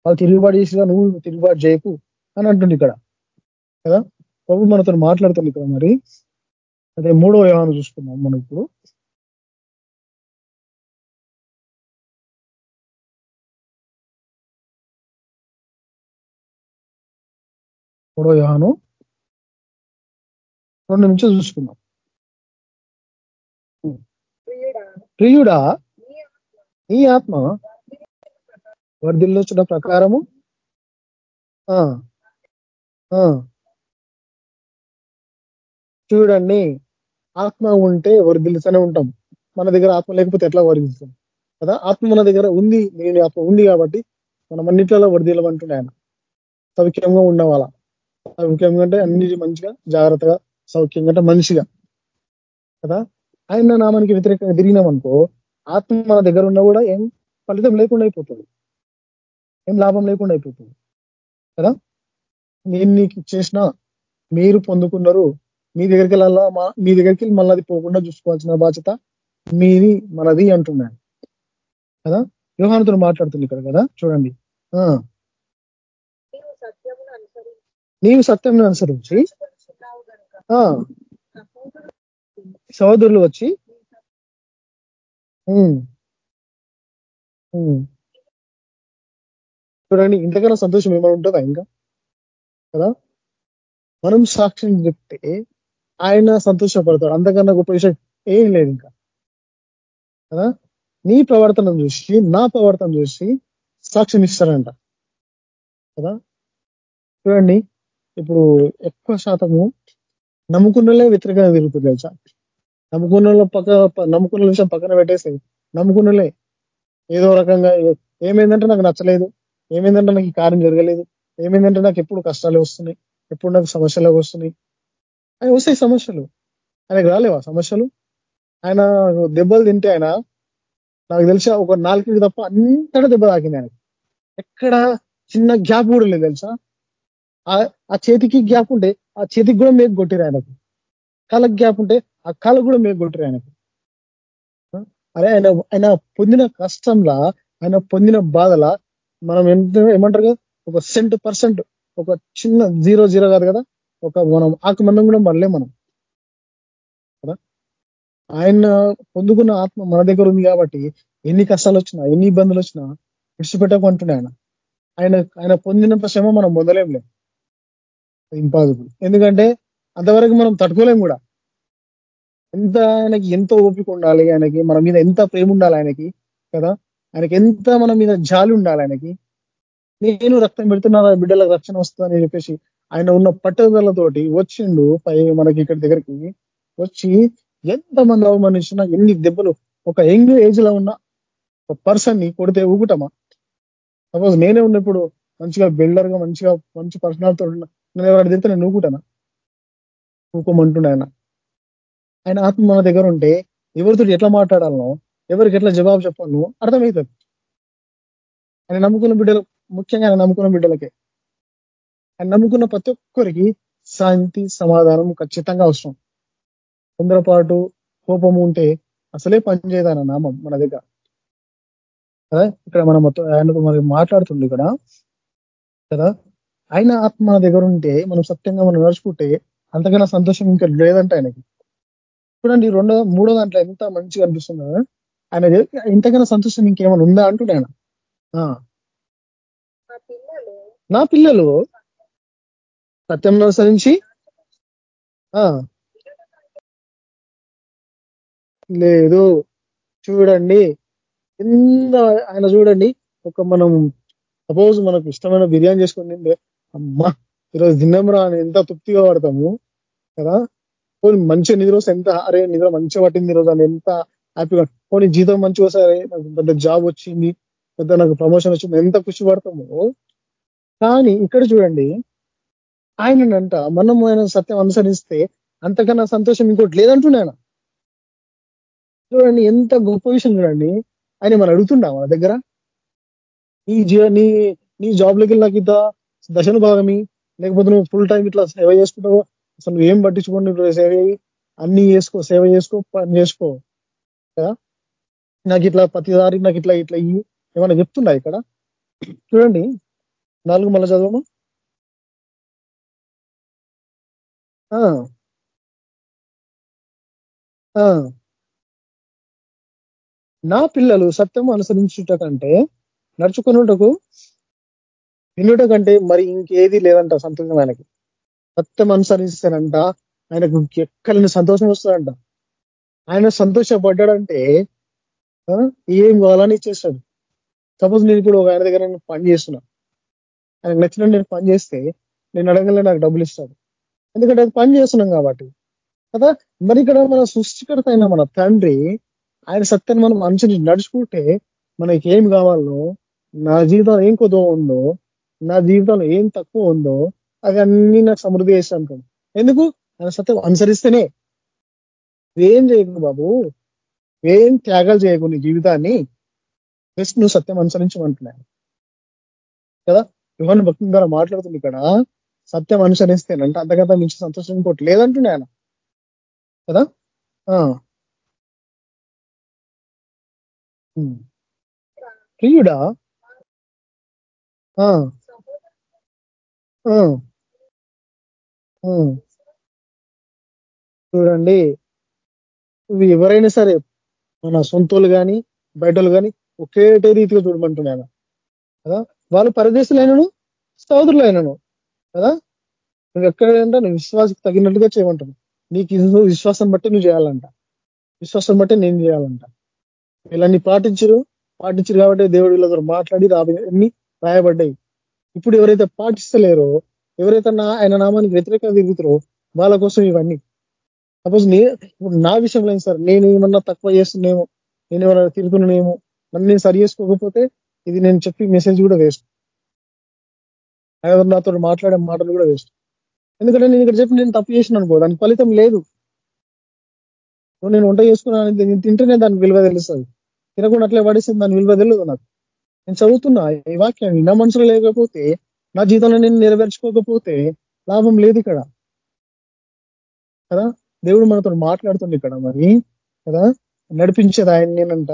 వాళ్ళు తిరుగుబాటు చేసిగా నువ్వు తిరుగుబాటు చేయకు అని అంటుంది ఇక్కడ. కదా? ప్రభు మనతో మాట్లాడుతుంది ఇక్కడ మరి. అదే మూడో వ్యవహారం చూసుకున్నాం మనం ఇప్పుడు. మూడో వ్యవహారం రెండు నిమిషాలు చూసుకున్నాం ప్రియుడా నీ ఆత్మ వర్ధిల్లొచ్చిన ప్రకారము? చూడండి ఆత్మ ఉంటే వర్ధిల్లుతూనే ఉంటాం. మన దగ్గర ఆత్మ లేకపోతే ఎట్లా వర్ధిల్లుతాం? కదా? ఆత్మ మన దగ్గర ఉంది నేను ఆత్మ ఉంది కాబట్టి మనం అన్నిట్లలో వర్ధిల్లమంటుండే ఆయన. సౌఖ్యంగా ఉండవాలా. సౌఖ్యంగా అంటే అన్ని మంచిగా జాగ్రత్తగా సౌఖ్యంగా అంటే మనిషిగా. కదా? ఆయన నామానికి వ్యతిరేకంగా తిరిగినామనుకో ఆత్మ మన దగ్గర ఉన్నా కూడా ఏం ఫలితం లేకుండా అయిపోతుంది. ఏం లాభం లేకుండా అయిపోతుంది. కదా? నేను నీకు చేసిన మీరు పొందుకున్నారు. మీ దగ్గరికి వెళ్ళాలా? మీ దగ్గరికి మళ్ళీ అది పోకుండా చూసుకోవాల్సిన బాధ్యత మీది మనది అంటున్నాను కదా? వ్యూహానతో మాట్లాడుతుంది ఇక్కడ కదా? చూడండి. నీవు సత్యం అనుసరించి సహోదరులు వచ్చి చూడండి ఇంతకన్నా సంతోషం ఏమైనా ఉంటుందా ఇంకా? కదా? మనం సాక్ష్యం చెప్తే ఆయన సంతోషపడతాడు. అంతకన్నా గొప్ప విషయం ఏం లేదు ఇంకా. కదా? నీ ప్రవర్తన చూసి నా ప్రవర్తన చూసి సాక్ష్యం ఇస్తారంట. కదా? చూడండి ఇప్పుడు ఎక్కువ శాతము నమ్ముకున్నలే వ్యతిరేకంగా తిరుగుతుంది తెలుసా? నమ్ముకున్న పక్క నమ్ముకున్న విషయం పక్కన పెట్టేసి నమ్ముకున్నలే. ఏదో రకంగా ఏమైందంటే నాకు నచ్చలేదు. ఏమైందంటే నాకు ఈ కార్యం జరగలేదు. ఏమైందంటే నాకు ఎప్పుడు కష్టాలు వస్తున్నాయి. ఎప్పుడు నాకు సమస్యలు వస్తున్నాయి. ఆయన వస్తాయి సమస్యలు. ఆయనకు రాలేవా సమస్యలు? ఆయన దెబ్బలు తింటే ఆయన నాకు తెలుసా ఒక నాలుగు తప్ప అంతటా దెబ్బ తాకింది ఆయన ఎక్కడ చిన్న గ్యాప్ కూడా లేదు తెలుసా? ఆ చేతికి గ్యాప్ ఉంటే ఆ చేతికి కూడా మేకు కొట్టిరు ఆయనకు. కాళ్ళకి గ్యాప్ ఉంటే ఆ కాళ్ళకు కూడా మేకు కొట్టిరు ఆయనకు. అరే ఆయన ఆయన పొందిన కష్టంలా ఆయన పొందిన బాధలా మనం ఎంత ఏమంటారు కదా? ఒక సెంట్ పర్సెంట్ ఒక చిన్న జీరో జీరో కాదు కదా? ఒక మనం ఆకు మందం కూడా మళ్ళీ మనం. కదా? ఆయన పొందుకున్న ఆత్మ మన దగ్గర ఉంది కాబట్టి ఎన్ని కష్టాలు వచ్చినా ఎన్ని ఇబ్బందులు వచ్చినా విడిచిపెట్టకుంటున్నాయి ఆయన. ఆయన ఆయన పొందినంత శ్రమ మనం పొందలేం లేదు ఇంపాసిబుల్. ఎందుకంటే అంతవరకు మనం తట్టుకోలేం కూడా. ఎంత ఆయనకి ఎంత ఓపిక ఉండాలి ఆయనకి మన మీద ఎంత ప్రేమ ఉండాలి ఆయనకి కదా? ఆయనకి ఎంత మన మీద జాలి ఉండాలి ఆయనకి? నేను రక్తం పెడుతున్నా బిడ్డలకు రక్షణ వస్తుందని చెప్పేసి ఆయన ఉన్న పట్టుదలతోటి వచ్చిండు పై మనకి ఇక్కడ దగ్గరికి. వచ్చి ఎంతమంది అవమానించినా ఎన్ని దెబ్బలు ఒక యంగ్ ఏజ్లో ఉన్న ఒక పర్సన్ని కొడితే ఊగుటమా? సపోజ్ నేనే ఉన్నప్పుడు మంచిగా బిల్డర్గా మంచిగా మంచి పర్సనాలిటీ నేను ఎవరు తిరిగితే నేను నూకుంటానా? ఊకోమంటుండే ఆయన. ఆయన ఆత్మ మన దగ్గర ఉంటే ఎవరితో ఎట్లా మాట్లాడాలనో ఎవరికి ఎట్లా జవాబు చెప్పాలనో అర్థమవుతుంది ఆయన నమ్ముకున్న బిడ్డలు ముఖ్యంగా ఆయన నమ్ముకున్న బిడ్డలకే. ఆయన నమ్ముకున్న ప్రతి ఒక్కరికి శాంతి సమాధానం ఖచ్చితంగా అవసరం. తొందరపాటు కోపము ఉంటే అసలే పనిచేయదు నామం మన దగ్గర. కదా? ఇక్కడ మనం మొత్తం ఆయనతో మరి మాట్లాడుతుంది ఇక్కడ. కదా? ఆయన ఆత్మ దగ్గర ఉంటే మనం సత్యంగా మనం నడుచుకుంటే అంతకన్నా సంతోషం ఇంకా లేదంట ఆయనకి. చూడండి రెండో మూడో దాంట్లో ఎంత మంచిగా అనిపిస్తుందో ఆయన ఇంతకన్నా సంతోషం ఇంకేమైనా ఉందా అంటుండే ఆయన. నా పిల్లలు? సత్యం అనుసరించి లేదు. చూడండి. ఎంత ఆయన చూడండి. ఒక మనం సపోజ్ మనకు ఇష్టమైన బిర్యానీ చేసుకొని తింటే అమ్మా ఈరోజు తిన్నాంరా అని ఎంత తృప్తిగా పడతాము కదా? పోనీ మంచిగా నిద్ర వస్తే ఎంత అరే నిద్ర మంచిగా పట్టింది ఈరోజు అని ఎంత హ్యాపీగా పోనీ జీతం మంచిగా వస్తాయి నాకు పెద్ద జాబ్ వచ్చింది పెద్ద నాకు ప్రమోషన్ వచ్చింది ఎంత ఖుషి పడతామో. కానీ ఇక్కడ చూడండి ఆయనంట మనం ఆయన సత్యం అనుసరిస్తే అంతకన్నా సంతోషం ఇంకోటి లేదంటున్నాయన చూడండి ఎంత గొప్ప విషయం చూడండి ఆయన మనం అడుగుతుండా మన దగ్గర? నీ నీ నీ జాబ్లోకి వెళ్ళాక దశను భాగమి. లేకపోతే నువ్వు ఫుల్ టైం ఇట్లా సేవ చేసుకుంటావు? అసలు నువ్వు ఏం పట్టించుకోండి సేవ అన్ని చేసుకో సేవ చేసుకో పని చేసుకో. కదా? నాకు ఇట్లా ప్రతిదారి నాకు ఇట్లా ఇట్లా ఇవి ఏమైనా చెప్తున్నా ఇక్కడ? చూడండి. నాలుగు మళ్ళీ చదవము? నా పిల్లలు సత్యం అనుసరించుట కంటే నడుచుకున్నటకు వినుట కంటే మరి ఇంకేది లేదంట సంతోషం ఆయనకి. సత్యం అనుసరిస్తానంట ఆయనకు ఎక్కడిని సంతోషం వస్తుందంట. ఆయన సంతోషపడ్డాడంటే ఏం కావాలని ఇచ్చేస్తాడు. సపోజ్ నేను ఇప్పుడు ఒక ఆయన దగ్గర నేను పని చేస్తున్నా. ఆయనకు నచ్చిన నేను పని చేస్తే నేను అడగలే నాకు డబ్బులు ఇస్తాడు. ఎందుకంటే అది పని చేస్తున్నాం కాబట్టి. కదా? మరి ఇక్కడ మన సృష్టికర్త అయిన మన తండ్రి ఆయన సత్యాన్ని మనం అనుసరించి నడుచుకుంటే మనకి ఏం కావాలో నా జీవితం ఏం కొద్దో ఉందో నా జీవితంలో ఏం తక్కువ ఉందో అవన్నీ అన్ని నాకు సమృద్ధి చేస్తాను అంటాడు ఎందుకు? ఆయన సత్యం అనుసరిస్తేనే. ఏం చేయకు బాబు? ఏం త్యాగాలు చేయకు నీ జీవితాన్ని? జస్ట్ నువ్వు సత్యం అనుసరించమంటున్నాను కదా? యువన్ భక్తుల ద్వారా మాట్లాడుతుంది ఇక్కడ. సత్యం అనుసరిస్తేనంటే అంతకంత మించి సంతోషం ఇంకోటి లేదంటున్నా ఆయన. కదా? ప్రియుడా? చూడండి. ఇవి ఎవరైనా సరే మన సొంతలు కానీ బయటలు కానీ ఒకేటే రీతిగా చూడమంటున్నాను కదా? వాళ్ళు పరదేశులైనను సోదరులైనను. కదా? నువ్వు ఎక్కడంటే నువ్వు విశ్వాసకు తగినట్టుగా చేయమంటాను నీకు విశ్వాసం బట్టి నువ్వు చేయాలంట. విశ్వాసం బట్టి నేను చేయాలంట. వీళ్ళని పాటించరు. పాటించరు కాబట్టి దేవుడు వీళ్ళతో మాట్లాడి అన్ని రాయబడ్డాయి. ఇప్పుడు ఎవరైతే పాటిస్తలేరో ఎవరైతే నా ఆయన నామానికి వ్యతిరేకంగా తిరుగుతారో వాళ్ళ కోసం ఇవన్నీ. సపోజ్ నే ఇప్పుడు నా విషయంలో సార్ నేను ఏమన్నా తక్కువ చేస్తున్నేమో నేను ఏమన్నా తిరుగుతున్నానేమో నన్ను నేను సరి చేసుకోకపోతే ఇది నేను చెప్పి మెసేజ్ కూడా వేస్ట్ నాతో మాట్లాడే మాటలు కూడా వేస్ట్ ఎందుకంటే నేను ఇక్కడ చెప్పి నేను తప్పు చేసిన అనుకో దానికి ఫలితం లేదు. నేను వంట చేసుకున్నాను నేను తింటేనే దాని విలువ తెలుస్తుంది. తినకుండా అట్లే పడేసింది దాని విలువ తెలియదు నాకు. నేను చదువుతున్నా ఈ వాక్యం నా మనసులో లేకపోతే నా జీవితంలో నేను నెరవేర్చుకోకపోతే లాభం లేదు ఇక్కడ. కదా? దేవుడు మనతో మాట్లాడుతుంది ఇక్కడ మరి కదా? నడిపించేది ఆయన నేనంట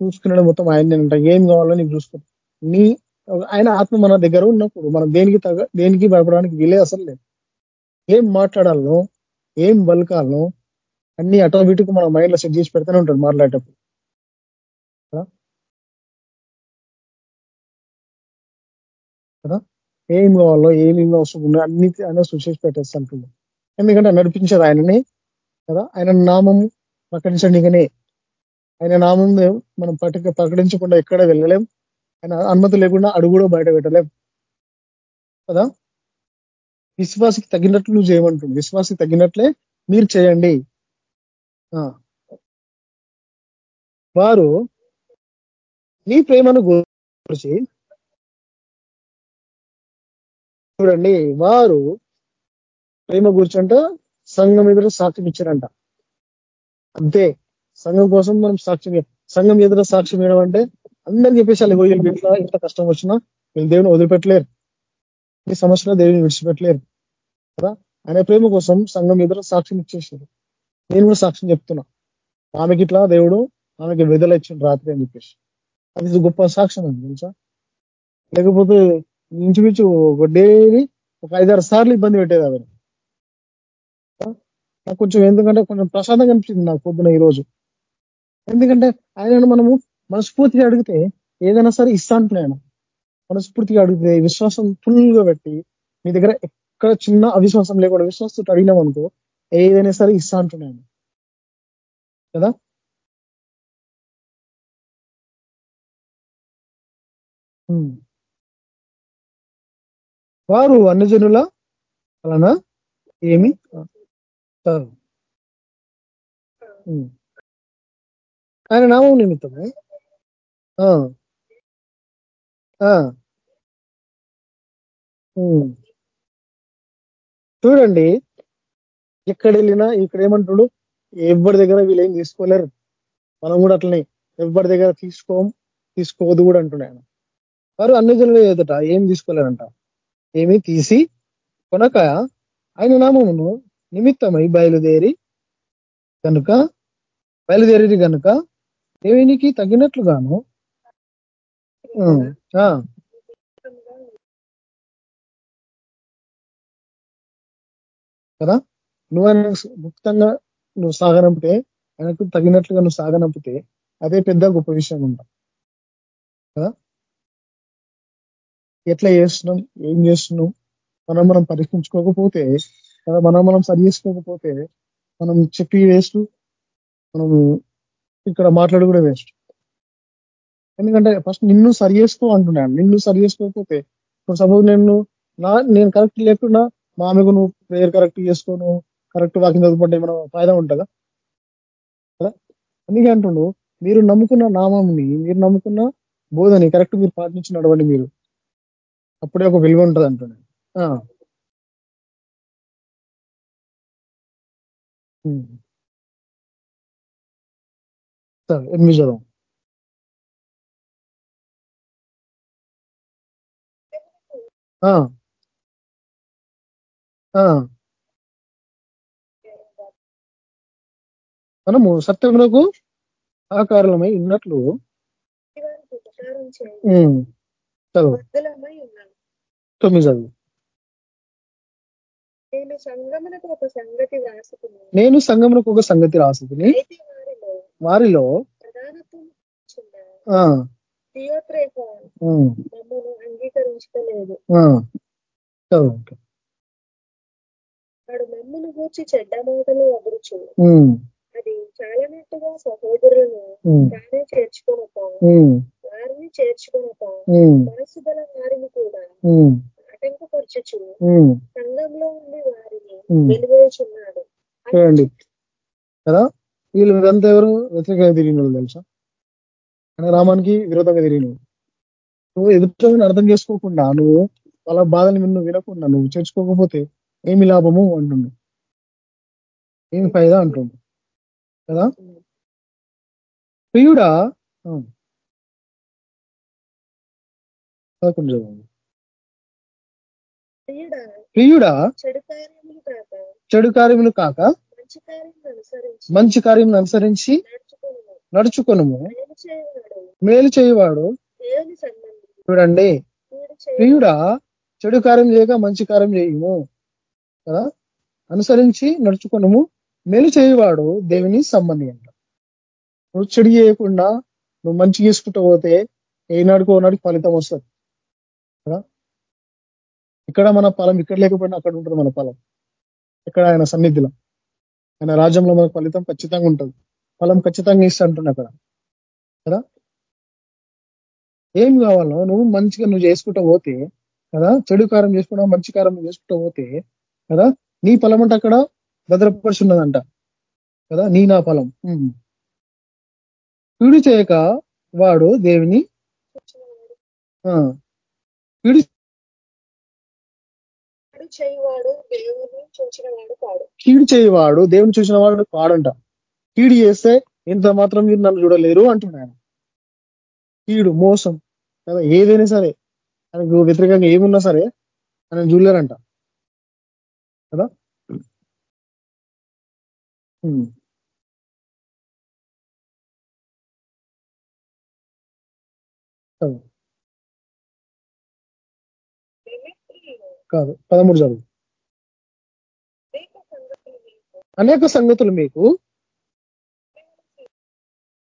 చూసుకున్నాడు మొత్తం ఆయన నేనంట ఏం కావాలో నీకు చూసుకో నీ ఆయన ఆత్మ మన దగ్గర ఉన్నప్పుడు మనం దేనికి తగ దేనికి భయపడడానికి వీలే అసలు లేదు. ఏం మాట్లాడాలనో ఏం బలకాలనో అన్ని ఆటోమేటిక్ మన మైండ్లో సెట్ చేసి పెడతానే ఉంటాడు మాట్లాడేటప్పుడు. కదా? ఏం కావాలో ఏమేమి అవసరం ఉన్నాయో అన్ని ఆయన సూచేసి పెట్టేస్తుంటుంది ఎందుకంటే నడిపించేది ఆయననే కదా? ఆయన నామము ప్రకటించండిగానే ఆయన నామం మనం పటి ప్రకటించకుండా ఎక్కడ వెళ్ళలేం. ఆయన అనుమతి లేకుండా అడుగు కూడా బయట పెట్టలేం. కదా? విశ్వాసకి తగినట్లు నువ్వు చేయమంటుంది విశ్వాసకి తగినట్లే మీరు చేయండి. వారు నీ ప్రేమను గురించి చూడండి వారు ప్రేమ గురించంట సంఘం ఎదురు సాక్ష్యం ఇచ్చారంట. అంతే సంఘం కోసం మనం సాక్ష్యం సంఘం ఎదురు సాక్ష్యం ఇవ్వడం అంటే అందరికి చెప్పేసి వీళ్ళు ఇట్లా ఎంత కష్టం వచ్చినా వీళ్ళు దేవుని వదిలిపెట్టలేరు. ఈ సమస్యలో దేవుని విడిచిపెట్టలేరు. కదా? ఆయన ప్రేమ కోసం సంఘం ఎదురు సాక్ష్యం ఇచ్చేసారు నేను కూడా సాక్ష్యం చెప్తున్నా. ఆమెకి ఇట్లా దేవుడు ఆమెకి విడుదల ఇచ్చిండు రాత్రి అని చెప్పేసి. అది గొప్ప సాక్ష్యం అండి తెలుసా? లేకపోతే ఇంచుమించు ఒక డైలీ ఒక ఐదారు సార్లు ఇబ్బంది పెట్టేది ఆమె నాకు కొంచెం ఎందుకంటే కొంచెం ప్రశాంతంగా అనిపించింది నాకు పొద్దున ఈరోజు ఎందుకంటే ఆయనను మనము మనస్ఫూర్తిగా అడిగితే ఏదైనా సరే ఇస్తా అంటున్నాయన మనస్ఫూర్తిగా అడిగితే విశ్వాసం ఫుల్గా పెట్టి మీ దగ్గర ఎక్కడ చిన్న అవిశ్వాసం లేకుండా విశ్వాసంతో అడిగినాం అనుకో ఏదైనా సరే ఇస్తా అంటున్నాయన కదా? వారు అన్నజనుల వలన ఏమి? ఆయన నామం నిమిత్తము. చూడండి. ఎక్కడ వెళ్ళినా ఇక్కడ ఏమంటుడు? ఎవరి దగ్గర వీళ్ళు ఏం తీసుకోలేరు? మనం కూడా అట్లనే ఎవరి దగ్గర తీసుకోం తీసుకోవద్దు కూడా అంటున్నాను వారు అన్ని జనులు ఎదుట ఏం తీసుకోలేరంట? ఏమి తీసి కొనక ఆయన నామమును నిమిత్తమై బయలుదేరి కనుక బయలుదేరి కనుక దేవునికి తగినట్లుగాను కదా? నువ్వు ముక్తంగా నువ్వు సాగనంపితే ఆయనకు తగినట్లుగా నువ్వు సాగనంపితే అదే పెద్ద గొప్ప విషయం ఉంటా కదా? ఎట్లా చేస్తున్నాం ఏం చేస్తున్నాం మనం మనం పరీక్షించుకోకపోతే కదా మనం మనం సరి చేసుకోకపోతే మనం చెప్పి వేస్ట్ మనం ఇక్కడ మాట్లాడు కూడా వేస్ట్. ఎందుకంటే ఫస్ట్ నిన్ను సరి చేసుకో అంటున్నాను నిన్ను సరి చేసుకోకపోతే ఇప్పుడు సపోజ్ నేను నా నేను కరెక్ట్ లేకుండా మా ఆమెకు నువ్వు ప్రేయర్ కరెక్ట్ చేసుకోను కరెక్ట్ వాకింగ్ చదువుకుంటే ఏమైనా ఫాయిదా ఉంటుందా? కదా? అందుకే అంటుండు మీరు నమ్ముకున్న నామంని మీరు నమ్ముకున్న బోధని కరెక్ట్ మీరు పాటించి నడవండి మీరు అప్పుడే ఒక విలువ ఉంటుంది. ఉమ్. సరే ఎనిమిది చదవం. మనము సత్యమునకు ఆకారమై ఉన్నట్లు వారికి ఉపకారం చేయండి ఉమ్, చదువు. తొమ్మిది నేను సంగమునకు ఒక సంగతి రాసుకున్నాను. నేను సంఘమునకు ఒక సంగతి రాసుకుని వారిలో అంగీకరించలేదు. వాడు మమ్మను గూర్చి చెడ్డ మాటలు అగురుచు. ఉమ్, అది చాలనట్టుగా సహోదరులను తానే చేర్చుకొనక వారిని చేర్చుకొనక మనసు గల వారిని కూడా ఆటంకపరచుచు. సంఘంలో ఉండి వారిని ఉమ్. వెలువేచున్నాడు. చూడండి. కదా? వీళ్ళు వీరంతా ఎవరు? వ్యతిరేకంగా తిరిగిన వాళ్ళు తెలుసా? ఆయన రామానికి విరోధంగా తిరిగిన. నువ్వు ఎదుటి అర్థం చేసుకోకుండా నువ్వు వాళ్ళ బాధని నువ్వు వినకుండా నువ్వు చేర్చుకోకపోతే ఏమి లాభము అంటుండు? ఏమి ఫైదా అంటుండు? కదా? ప్రియుడా? ఆ. పదకొండు చదవండి. ప్రియుడా చెడు కార్యములు కాక మంచి కార్యములు అనుసరించి మంచి కార్యం అనుసరించి నడుచుకుని నడుచుకొనుము. మేలు చేయవాడు. చూడండి. ప్రియుడా చెడు కార్యం చేయక మంచి కార్యం చేయము. కదా? అనుసరించి నడుచుకొనుము. మేలు చేయవాడు దేవుని సంబంధి అంట. నువ్వు చెడు చేయకుండా నువ్వు మంచి చేసుకుంటూ పోతే ఏనాడుకో నాడికి ఫలితం వస్తుంది. కదా? ఇక్కడ మన ఫలం ఇక్కడ లేకపోయినా అక్కడ ఉంటుంది మన ఫలం. ఇక్కడ ఆయన సన్నిధిలో. ఆయన రాజ్యంలో మనకు ఫలితం ఖచ్చితంగా ఉంటుంది. ఫలం ఖచ్చితంగా ఇస్తా అక్కడ. కదా? ఏం కావాలో నువ్వు మంచిగా నువ్వు చేసుకుంటూ పోతే కదా? చెడు కారం చేసుకుంటా మంచి కారం చేసుకుంటూ పోతే కదా? నీ ఫలం అంటే అక్కడ భద్రపరిచి ఉన్నదంట కదా? నీ నా ఫలం. పిడి చేయక వాడు దేవుని పిడి కాడు. కీడు చేయవాడు దేవుని చూసిన వాడు కాడంట. కీడు చేస్తే ఇంత మాత్రం మీరు నన్ను చూడలేరు అంటున్నాడు కీడు మోసం కదా? ఏదైనా సరే ఆయనకు వ్యతిరేకంగా ఏమున్నా సరే ఆయన చూడలేరంట. కదా. కాదు. పదమూడు చదువు అనేక సంగతులు మీకు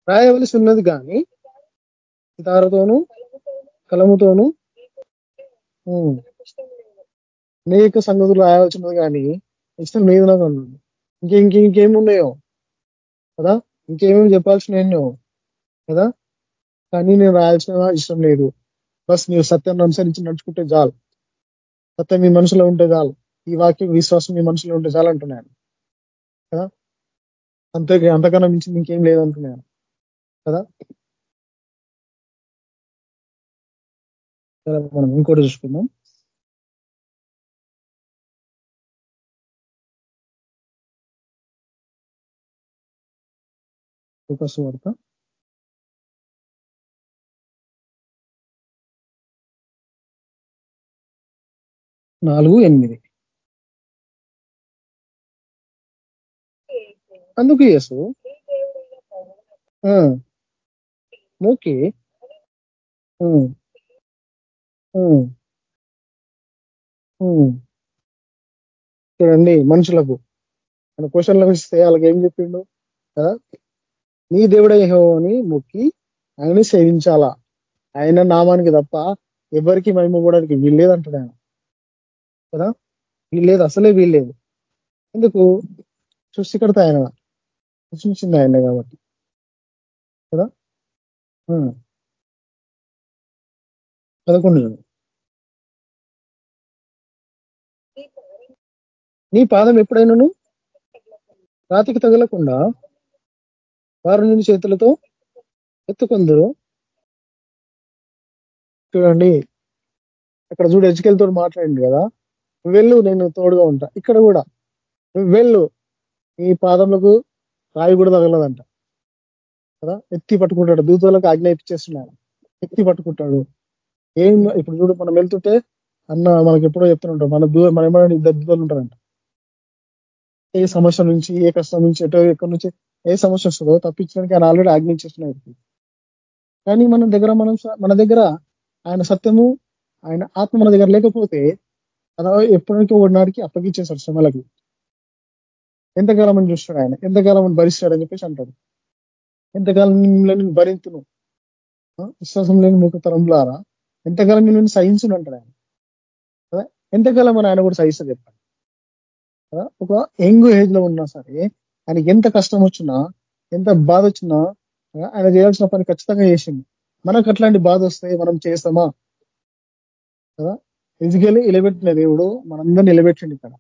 రాయవలసి ఉన్నది కానీ సితారతోను కలముతోను అనేక సంగతులు రాయవలసి ఉన్నది కానీ ఇష్టం లేదు నాకు ఇంకే ఇంకే ఇంకేమి ఉన్నాయో కదా? ఇంకేమేమి చెప్పాల్సిన ఎన్నో? కదా? కానీ నేను రాయాల్సిన ఇష్టం లేదు. బస్ నీవు సత్యాన్ని అనుసరించి నడుచుకుంటే చాలు. సత్యం మీ మనసులో ఉంటే చాలు. ఈ వాక్యం విశ్వాసం మీ మనసులో ఉంటే చాలు అంటున్నాను. కదా? అంతే అంతకన్నా మించి ఇంకేం లేదంటున్నాను కదా? సరే, మనం ఇంకోటి చూసుకుందాం. లూకాసు వార్త నాలుగు ఎనిమిది. అందుకు యేసు. ఓకే. చూడండి మనుషులకు. మన క్వశ్చన్లకు ఇస్తే వాళ్ళకి ఏం చెప్పిండు? కదా నీ దేవుడ అని మొక్కి ఆయనని సేవించాలా? ఆయన నామానికి తప్ప ఎవరికి మహిమ కూడానికి వీల్లేదు అంటాడు ఆయన. కదా? వీల్లేదు అసలే వీల్లేదు. ఎందుకు? సృష్టికర్త ఆయన. సృష్టించింది ఆయన కాబట్టి. కదా? పదకొండు. నీ పాదం నీ పాదం ఎప్పుడైనాను? రాతికి తగలకుండా. వారి నుండి చేతులతో ఎత్తుకుందరు. చూడండి అక్కడ చూడు ఎజ్జికెళ్తో మాట్లాడింది కదా. వెళ్ళు నేను తోడుగా ఉంటా. ఇక్కడ కూడా నువ్వు వెళ్ళు. నీ పాదములకు రాయి కూడా తగలదంట. కదా? ఎత్తి పట్టుకుంటాడు. దూతలకు ఆజ్ఞ ఇప్పించేస్తున్నాడు. ఎత్తి పట్టుకుంటాడు. ఏం ఇప్పుడు చూడు మనం వెళ్తుంటే అన్న మనకి ఎప్పుడో చెప్తుంటాం మన దూ మన ఏమైనా ఇద్దరు దూతలు ఉంటారంట. ఏ సమస్య నుంచి ఏ కష్టం నుంచి ఎటో ఎక్కడి నుంచి ఏ సమస్య వస్తుందో తప్పించడానికి ఆయన ఆల్రెడీ ఆజ్ఞించేస్తున్నాడు కానీ మన దగ్గర మనం మన దగ్గర ఆయన సత్యము ఆయన ఆత్మ మన దగ్గర లేకపోతే అలా ఎప్పటికీ ఒకనాడికి అప్పగించేశాడు శ్రమలకు. ఎంతకాలం అని చూస్తాడు ఆయన? ఎంతకాలం అని భరిస్తాడు అని చెప్పేసి అంటాడు. ఎంతకాలం మిమ్మల్ని భరింతును? విశ్వాసం లేని ముఖ తరంలారా ఎంతకాలం మిమ్మల్ని సహించును అంటాడు ఆయన. కదా? ఎంతకాలం అని ఆయన కూడా సహిస్తా చెప్పాడు కదా? ఒక యంగ్ ఏజ్లో ఉన్నా సరే ఆయనకి ఎంత కష్టం వచ్చినా ఎంత బాధ వచ్చినా ఆయన చేయాల్సిన పని ఖచ్చితంగా చేసింది మనకు అట్లాంటి బాధ వస్తే మనం చేస్తామా? కదా? ఫిజికల్లీ నిలబెట్టిన దేవుడు మనందరినీ నిలబెట్టిండి ఇక్కడ.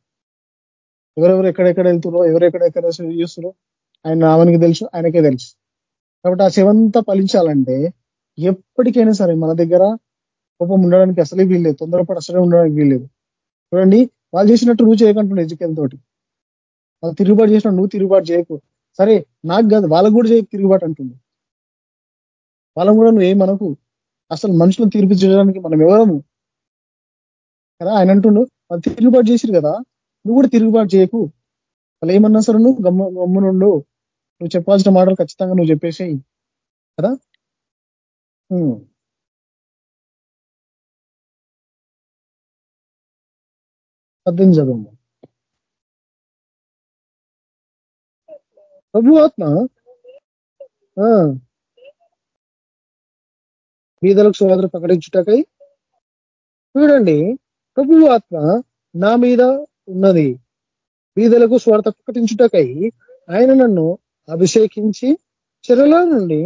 ఎవరెవరు ఎక్కడెక్కడ వెళ్తున్నారో ఎవరెక్కడెక్కడ చూస్తున్నారో ఆయన నామనికి తెలుసు ఆయనకే తెలుసు. కాబట్టి ఆ చెవంతా ఫలించాలంటే ఎప్పటికైనా సరే మన దగ్గర కోపం ఉండడానికి అసలే వీల్లేదు తొందరపడి అసలే ఉండడానికి వీల్లేదు. చూడండి వాళ్ళు చేసినట్టు నువ్వు చేయకంటున్నావు ఎజుకేల్ తోటి. వాళ్ళు తిరుగుబాటు చేసినా నువ్వు తిరుగుబాటు చేయకు. సరే నాకు కాదు వాళ్ళకు కూడా చేయకు తిరుగుబాటు అంటుంది. వాళ్ళం కూడా నువ్వు ఏమనకు? అసలు మనుషులను తీర్పు చేయడానికి మనం ఎవరము? కదా ఆయన అంటుండు వాళ్ళు తిరుగుబాటు చేసిరు కదా నువ్వు కూడా తిరుగుబాటు చేయకు. వాళ్ళు ఏమన్నా సరే నువ్వు గమ్ము గమ్మునుండు. నువ్వు చెప్పాల్సిన మాటలు ఖచ్చితంగా నువ్వు చెప్పేసేయి. కదా? పద్దెనిమిది చదువు. ప్రభు ఆత్మ మీదలకు సోదరు ప్రకటించుటకై. చూడండి ప్రభు ఆత్మ నా మీద ఉన్నది. బీదలకు స్వార్థ ప్రకటించుటకై ఆయన నన్ను అభిషేకించి చెరల నుండి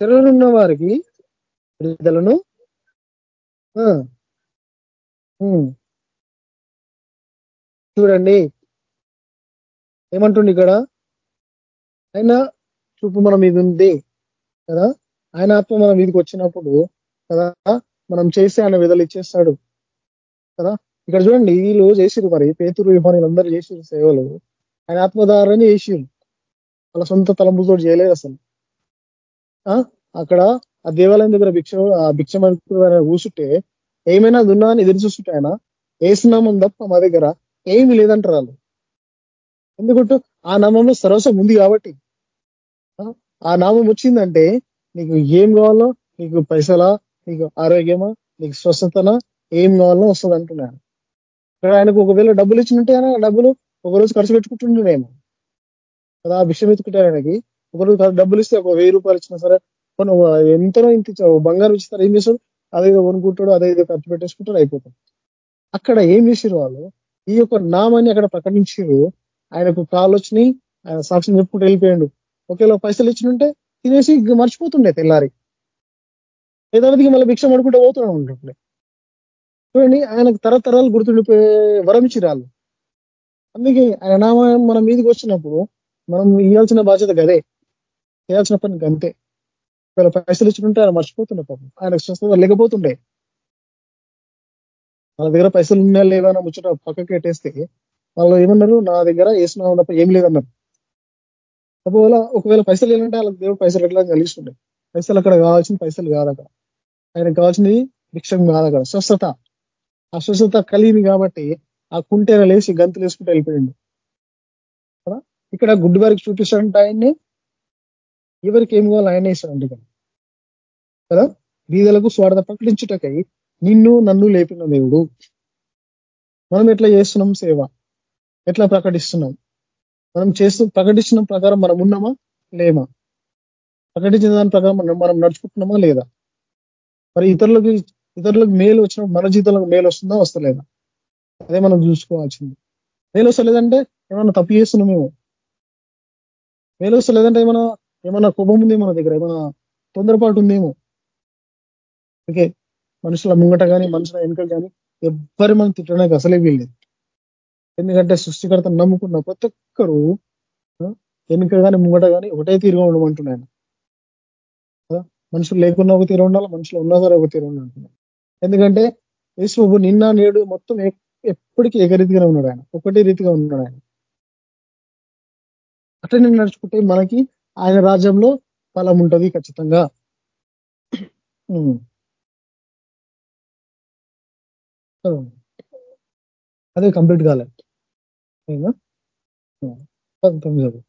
చెరలున్న వారికి విడుదలను చూడండి ఏమంటుండి ఇక్కడ? ఆయన చూపు మన మీద ఉంది కదా? ఆయన ఆత్మ మనం మీదకి వచ్చినప్పుడు కదా? మనం చేస్తే ఆయన విధులు ఇచ్చేస్తాడు కదా? ఇక్కడ చూడండి వీళ్ళు చేసిరు మరి. పేతురు విహాన్ అందరూ చేసిరు సేవలు. ఆయన ఆత్మధారని చేసిరు వాళ్ళ సొంత తలంపుతో చేయలేదు అసలు. అక్కడ ఆ దేవాలయం దగ్గర భిక్ష ఆ భిక్ష ఏమైనా దున్నా అని ఎదురు చూస్తుంటే ఆయన వేసినామని తప్ప మా దగ్గర ఏమి లేదంటారు వాళ్ళు. ఎందుకంటూ ఆ నామంలో సర్వస్వం ఉంది కాబట్టి. ఆ నామం వచ్చిందంటే నీకు ఏం కావాలో నీకు పైసలా నీకు ఆరోగ్యమా నీకు స్వస్థతనా ఏం కావాలో వస్తుంది అంటున్నాను ఇక్కడ ఆయనకు ఒకవేళ డబ్బులు ఇచ్చినట్టే ఆయన డబ్బులు ఒకరోజు ఖర్చు పెట్టుకుంటుండేమో. కదా ఆ విషయం ఎత్తుకుంటారు ఆయనకి ఒకరోజు డబ్బులు ఇస్తే ఒక వెయ్యి రూపాయలు ఇచ్చినా సరే కొన్ని ఎంతనో ఇంత బంగారం ఇచ్చినారు ఏం చేస్తారు అదేదో కొనుక్కుంటాడు అదేదో ఖర్చు పెట్టేసుకుంటాడు అయిపోతాడు. అక్కడ ఏం చేసారు వాళ్ళు? ఈ యొక్క నామాన్ని అక్కడ ప్రకటించారు ఆయనకు కాలు వచ్చినాయి ఆయన సాక్ష్యం చెప్పుకుంటూ వెళ్ళిపోయాడు. ఒకవేళ పైసలు ఇచ్చినుంటే తినేసి మర్చిపోతుండే తెల్లారి. యథావిధికి మళ్ళీ భిక్ష పడుకుంటూ పోతున్నాడు ఉంటుండే చూడండి ఆయనకు తరతరాలు గుర్తుండిపోయే వరం ఇచ్చిరాలు అందుకే ఆయన నామం మన మీదకి వచ్చినప్పుడు మనం ఇవ్వాల్సిన బాధ్యత గదే. చేయాల్సిన పని గంతే. ఒకవేళ పైసలు ఇచ్చినట్టే ఆయన మర్చిపోతుండే పాపం. ఆయనకు స్వస్థత లేకపోతుండే. వాళ్ళ దగ్గర పైసలు ఉన్నా లేవా ముచ్చట పక్కకి పెట్టేస్తే వాళ్ళు ఏమన్నారు? నా దగ్గర వేసిన తప్ప ఏం లేదన్నారు. ఒకవేళ ఒకవేళ పైసలు ఏంటంటే వాళ్ళకి దేవుడు పైసలు ఎట్లా కలిగిస్తుండే? పైసలు అక్కడ కావాల్సిన పైసలు కాదు అక్కడ ఆయనకు కావాల్సింది భిక్షం కాదు అక్కడ స్వస్థత. ఆ స్వస్థత కలిగింది కాబట్టి ఆ కుంటేన లేచి గంతులు వేసుకుంటూ వెళ్ళిపోయింది ఇక్కడ గుడ్డు వారికి చూపిస్తాడంటే ఆయన్ని ఎవరికి ఏం కావాలి ఆయన ఇస్తాడంట కదా? బీదలకు స్వార్థ ప్రకటించుటకై నిన్ను నన్ను లేపిన దేవుడు. మనం ఎట్లా చేస్తున్నాం? సేవ. ఎట్లా ప్రకటిస్తున్నాం? మనం చేస్తూ ప్రకటించిన ప్రకారం మనం ఉన్నామా? లేమా? ప్రకటించిన దాని ప్రకారం మనం మనం నడుచుకుంటున్నామా లేదా? మరి ఇతరులకి ఇతరులకు మేలు వచ్చినప్పుడు మన జీవితంలో మేలు వస్తుందా వస్తలేదా? అదే మనం చూసుకోవాల్సింది. మేలు వస్తలేదంటే ఏమన్నా తప్పు చేస్తున్నామేమో మేలు వస్తలేదంటే ఏమైనా ఏమన్నా కోపం ఉంది మన దగ్గర? ఏమైనా తొందరపాటు ఉందేమో? ఓకే. మనుషుల ముంగట కానీ మనుషుల వెనుక కానీ ఎవ్వరి మనం తిట్టడానికి అసలే వీల్లేదు. ఎందుకంటే సృష్టికర్త నమ్ముకున్న ప్రతి ఒక్కరు వెనుక కానీ ముంగట కానీ ఒకటే తీరుగా ఉండమంటున్నాను మనుషులు లేకున్నా ఒక తీరు ఉండాలి మనుషులు ఉన్నా సరే ఒక తీరు ఉండాలి. ఎందుకంటే యేసు నిన్న నేడు మొత్తం ఎప్పటికీ ఏకరీతిగానే ఉన్నాడు ఆయన. ఒకటే రీతిగా ఉన్నాడు ఆయన. అట్లనే నడుచుకుంటే మనకి ఆయన రాజ్యంలో ఫలం ఉంటుంది ఖచ్చితంగా. అదే కంప్లీట్ కాలేదు తొమ్మిది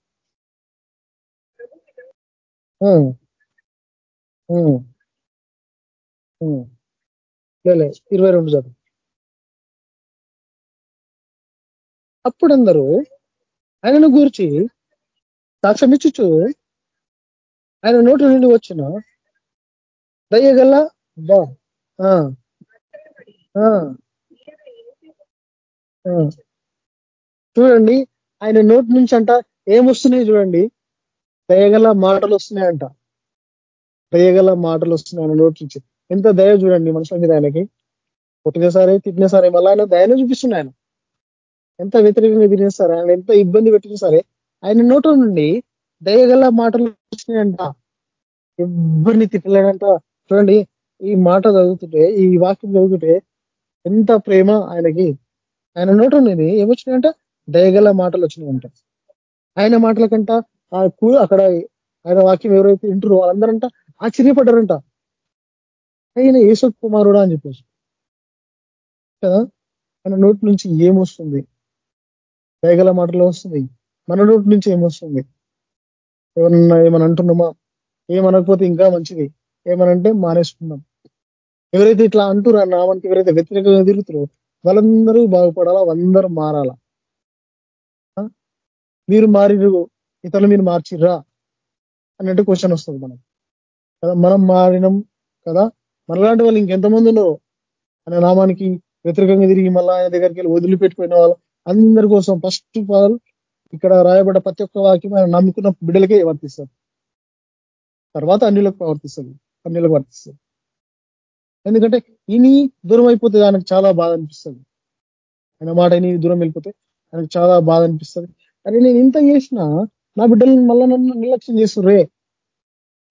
ఇరవై రెండు చదువు అప్పుడు అందరూ ఆయనను గూర్చి సాక్ష్యం ఇచ్చుచు ఆయన నోటి నుండి వచ్చిన దయ్యగల బా చూడండి ఆయన నోటి నుంచి అంట ఏమొస్తున్నాయి చూడండి? దయగల మాటలు వస్తున్నాయంట. దయగల మాటలు వస్తున్నాయి ఆయన నోటి నుంచి. ఎంత దయ చూడండి మనుషుల మీద ఆయనకి. పుట్టిన సరే తిట్టిన సరే మళ్ళీ ఆయన దయను చూపిస్తున్నాయి ఆయన. ఎంత వ్యతిరేకంగా తిరిగిన సరే ఆయన ఎంత ఇబ్బంది పెట్టిన సరే ఆయన నోట నుండి దయగల మాటలు వచ్చినాయంట ఎవరిని తిట్టలేడంట. చూడండి ఈ మాట చదువుతుంటే ఈ వాక్యం చదువుతుంటే ఎంత ప్రేమ ఆయనకి. ఆయన నోట నుండి ఏమొచ్చినాయంట దయగల మాటలు వచ్చినాయంట ఆయన మాటల కంట అక్కడ ఆయన వాక్యం ఎవరైతే వింటారో వాళ్ళందరంట ఆశ్చర్యపడ్డారంట. ఆయన యేసు కుమారుడా అని చెప్పేసి కదా? మన నోటి నుంచి ఏమొస్తుంది? దయగల మాటలు వస్తుంది. మన నోటి నుంచి ఏమొస్తుంది? ఏమన్నా ఏమని అంటున్నామా? ఏమనకపోతే ఇంకా మంచిది. ఏమనంటే మానేసుకున్నాం ఎవరైతే ఇట్లా అంటురా నామానికి ఎవరైతే వ్యతిరేకంగా తిరుగుతారో వాళ్ళందరూ బాగుపడాలా? అందరూ మారాలా? మీరు మారిరు ఇతరులు మీరు మార్చిర్రా అన్నట్టు క్వశ్చన్ వస్తుంది మనం కదా మనం మారినం కదా మనలాంటి వాళ్ళు ఇంకెంతమంది ఉన్నారో? అనే నామానికి వ్యతిరేకంగా తిరిగి మళ్ళీ ఆయన దగ్గరికి వెళ్ళి వదిలిపెట్టుకున్న వాళ్ళు అందరి కోసం ఫస్ట్ ఆఫ్ ఆల్ ఇక్కడ రాయబడ్డ ప్రతి ఒక్క వాక్యం ఆయన నమ్ముకున్న బిడ్డలకే వర్తిస్తారు తర్వాత అన్నిలకు ప్రవర్తిస్తుంది అన్నిలకు వర్తిస్తుంది. ఎందుకంటే ఇని దూరం అయిపోతే ఆయనకు చాలా బాధ అనిపిస్తుంది. ఆయన మాట ఇని దూరం వెళ్ళిపోతే ఆయనకు చాలా బాధ అనిపిస్తుంది. అరే నేను ఇంత చేసినా నా బిడ్డలను మళ్ళీ నన్ను నిర్లక్ష్యం చేస్తుర్రే